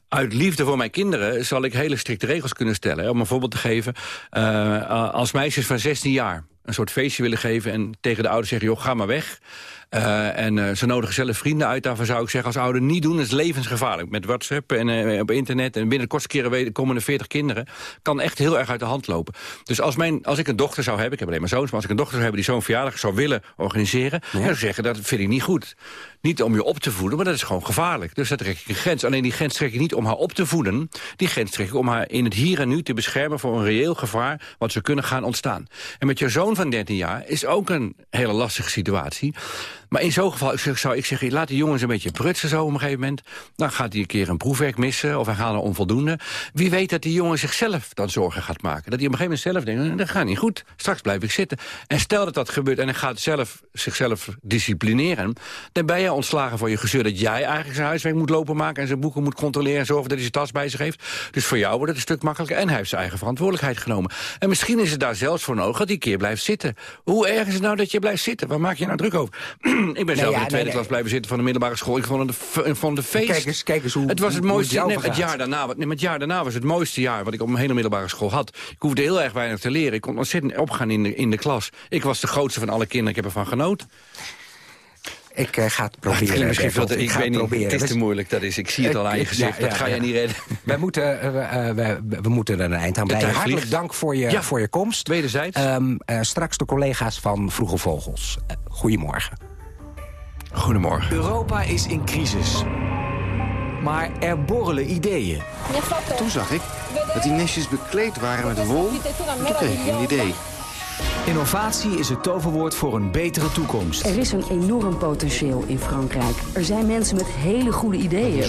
S11: uit liefde voor mijn kinderen... zal ik hele strikte regels kunnen stellen. Om een voorbeeld te geven. eh, als meisjes van 16 jaar een soort feestje willen geven... en tegen de ouders zeggen, joh, ga maar weg... Eh, en eh, ze nodigen zelf vrienden uit. Daarvan zou ik zeggen, als ouder niet doen, dat is levensgevaarlijk. Met WhatsApp en eh, op internet en binnen de kortste keren komen er 40 kinderen. Kan echt heel erg uit de hand lopen. Dus als, mijn, als ik een dochter zou hebben, ik heb alleen maar zoons... maar als ik een dochter zou hebben die zo'n verjaardag zou willen organiseren... dan zou ik zeggen, dat vind ik niet goed. Niet om je op te voeden, maar dat is gewoon gevaarlijk. Dus daar trek ik een grens. Alleen die grens trek ik niet om haar op te voeden. Die grens trek ik om haar in het hier en nu te beschermen... voor een reëel gevaar wat zou kunnen gaan ontstaan. En met je zoon van 13 jaar is ook een hele lastige situatie... Maar in zo'n geval zou ik zeggen, laat die jongens een beetje prutsen zo op een gegeven moment. Dan gaat hij een keer een proefwerk missen of hij gaat een onvoldoende. Wie weet dat die jongen zichzelf dan zorgen gaat maken. Dat hij op een gegeven moment zelf denkt, dat gaat niet goed. Straks blijf ik zitten. En stel dat dat gebeurt en hij gaat zelf, zichzelf disciplineren... dan ben je ontslagen van je gezeur dat jij eigenlijk zijn huiswerk moet lopen maken... en zijn boeken moet controleren en zorgen dat hij zijn tas bij zich heeft. Dus voor jou wordt het een stuk makkelijker en hij heeft zijn eigen verantwoordelijkheid genomen. En misschien is het daar zelfs voor nodig dat hij een keer blijft zitten. Hoe erg is het nou dat je blijft zitten? Waar maak je nou druk over? Ik ben zelf in de tweede klas blijven zitten van de middelbare school. Ik vond het, ik het een feest.
S10: Kijk eens, kijk eens hoe-
S11: het was het mooiste.
S10: het
S11: nee, het, jaar daarna, nee, het jaar daarna was het mooiste jaar wat ik op mijn hele middelbare school had. Ik hoefde heel erg weinig te leren. Ik kon ontzettend opgaan in de, in de klas. Ik was de grootste van alle kinderen. Ik heb ervan genoten.
S10: Ik eh, ga het
S11: Maar
S10: proberen.
S11: het klinkt misschien veel
S10: Bertolt.
S11: ik
S10: ga
S11: weet
S10: het
S11: niet,
S10: proberen.
S11: het is te moeilijk. Dat is, ik zie het al aan je
S10: Ik-
S11: gezicht.
S10: ja,
S11: dat ga je
S10: ja.
S11: niet redden.
S10: Wij moeten, eh, we, eh, we- moeten er een eind aan
S11: De
S10: blijven.
S11: tijd
S10: Hartelijk
S11: vliegt.
S10: dank voor je, voor je komst.
S11: Wederzijds.
S10: Eh, straks de collega's van Vroege Vogels. Eh, goedemorgen.
S11: Goedemorgen.
S2: Europa is in crisis. Maar er borrelen ideeën.
S21: Toen zag ik dat die nestjes bekleed waren met wol. Toen kreeg ik een idee.
S2: Innovatie is het toverwoord voor een betere toekomst.
S22: Er is een enorm potentieel in Frankrijk. Er zijn mensen met hele goede ideeën.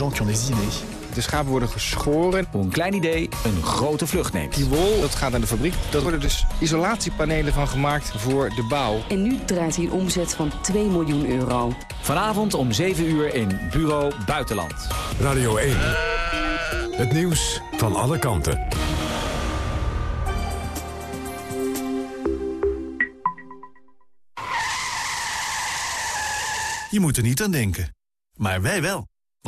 S23: De schapen worden geschoren.
S2: Hoe een klein idee een grote vlucht neemt.
S23: Die wol, dat gaat naar de fabriek. Daar worden dus isolatiepanelen van gemaakt voor de bouw.
S22: En nu draait hij een omzet van 2 miljoen euro.
S2: Vanavond om 7 uur in Bureau Buitenland.
S9: Radio 1. Het nieuws van alle kanten.
S24: Je moet er niet aan denken. Maar wij wel.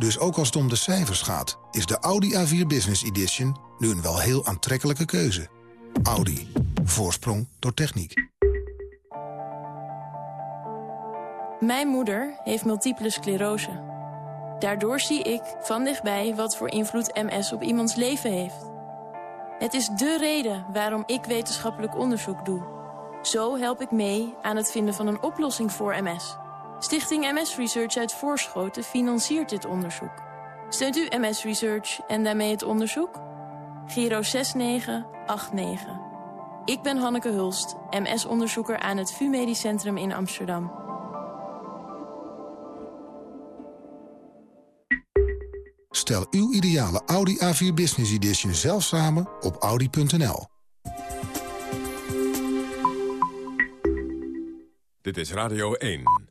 S25: Dus ook als het om de cijfers gaat, is de Audi A4 Business Edition nu een wel heel aantrekkelijke keuze. Audi. Voorsprong door techniek.
S26: Mijn moeder heeft multiple sclerose. Daardoor zie ik van dichtbij wat voor invloed MS op iemands leven heeft. Het is dé reden waarom ik wetenschappelijk onderzoek doe. Zo help ik mee aan het vinden van een oplossing voor MS. Stichting MS Research uit Voorschoten financiert dit onderzoek. Steunt u MS Research en daarmee het onderzoek? Giro 6989. Ik ben Hanneke Hulst, MS-onderzoeker aan het VU Medisch Centrum in Amsterdam.
S25: Stel uw ideale Audi A4 Business Edition zelf samen op audi.nl.
S9: Dit is Radio 1.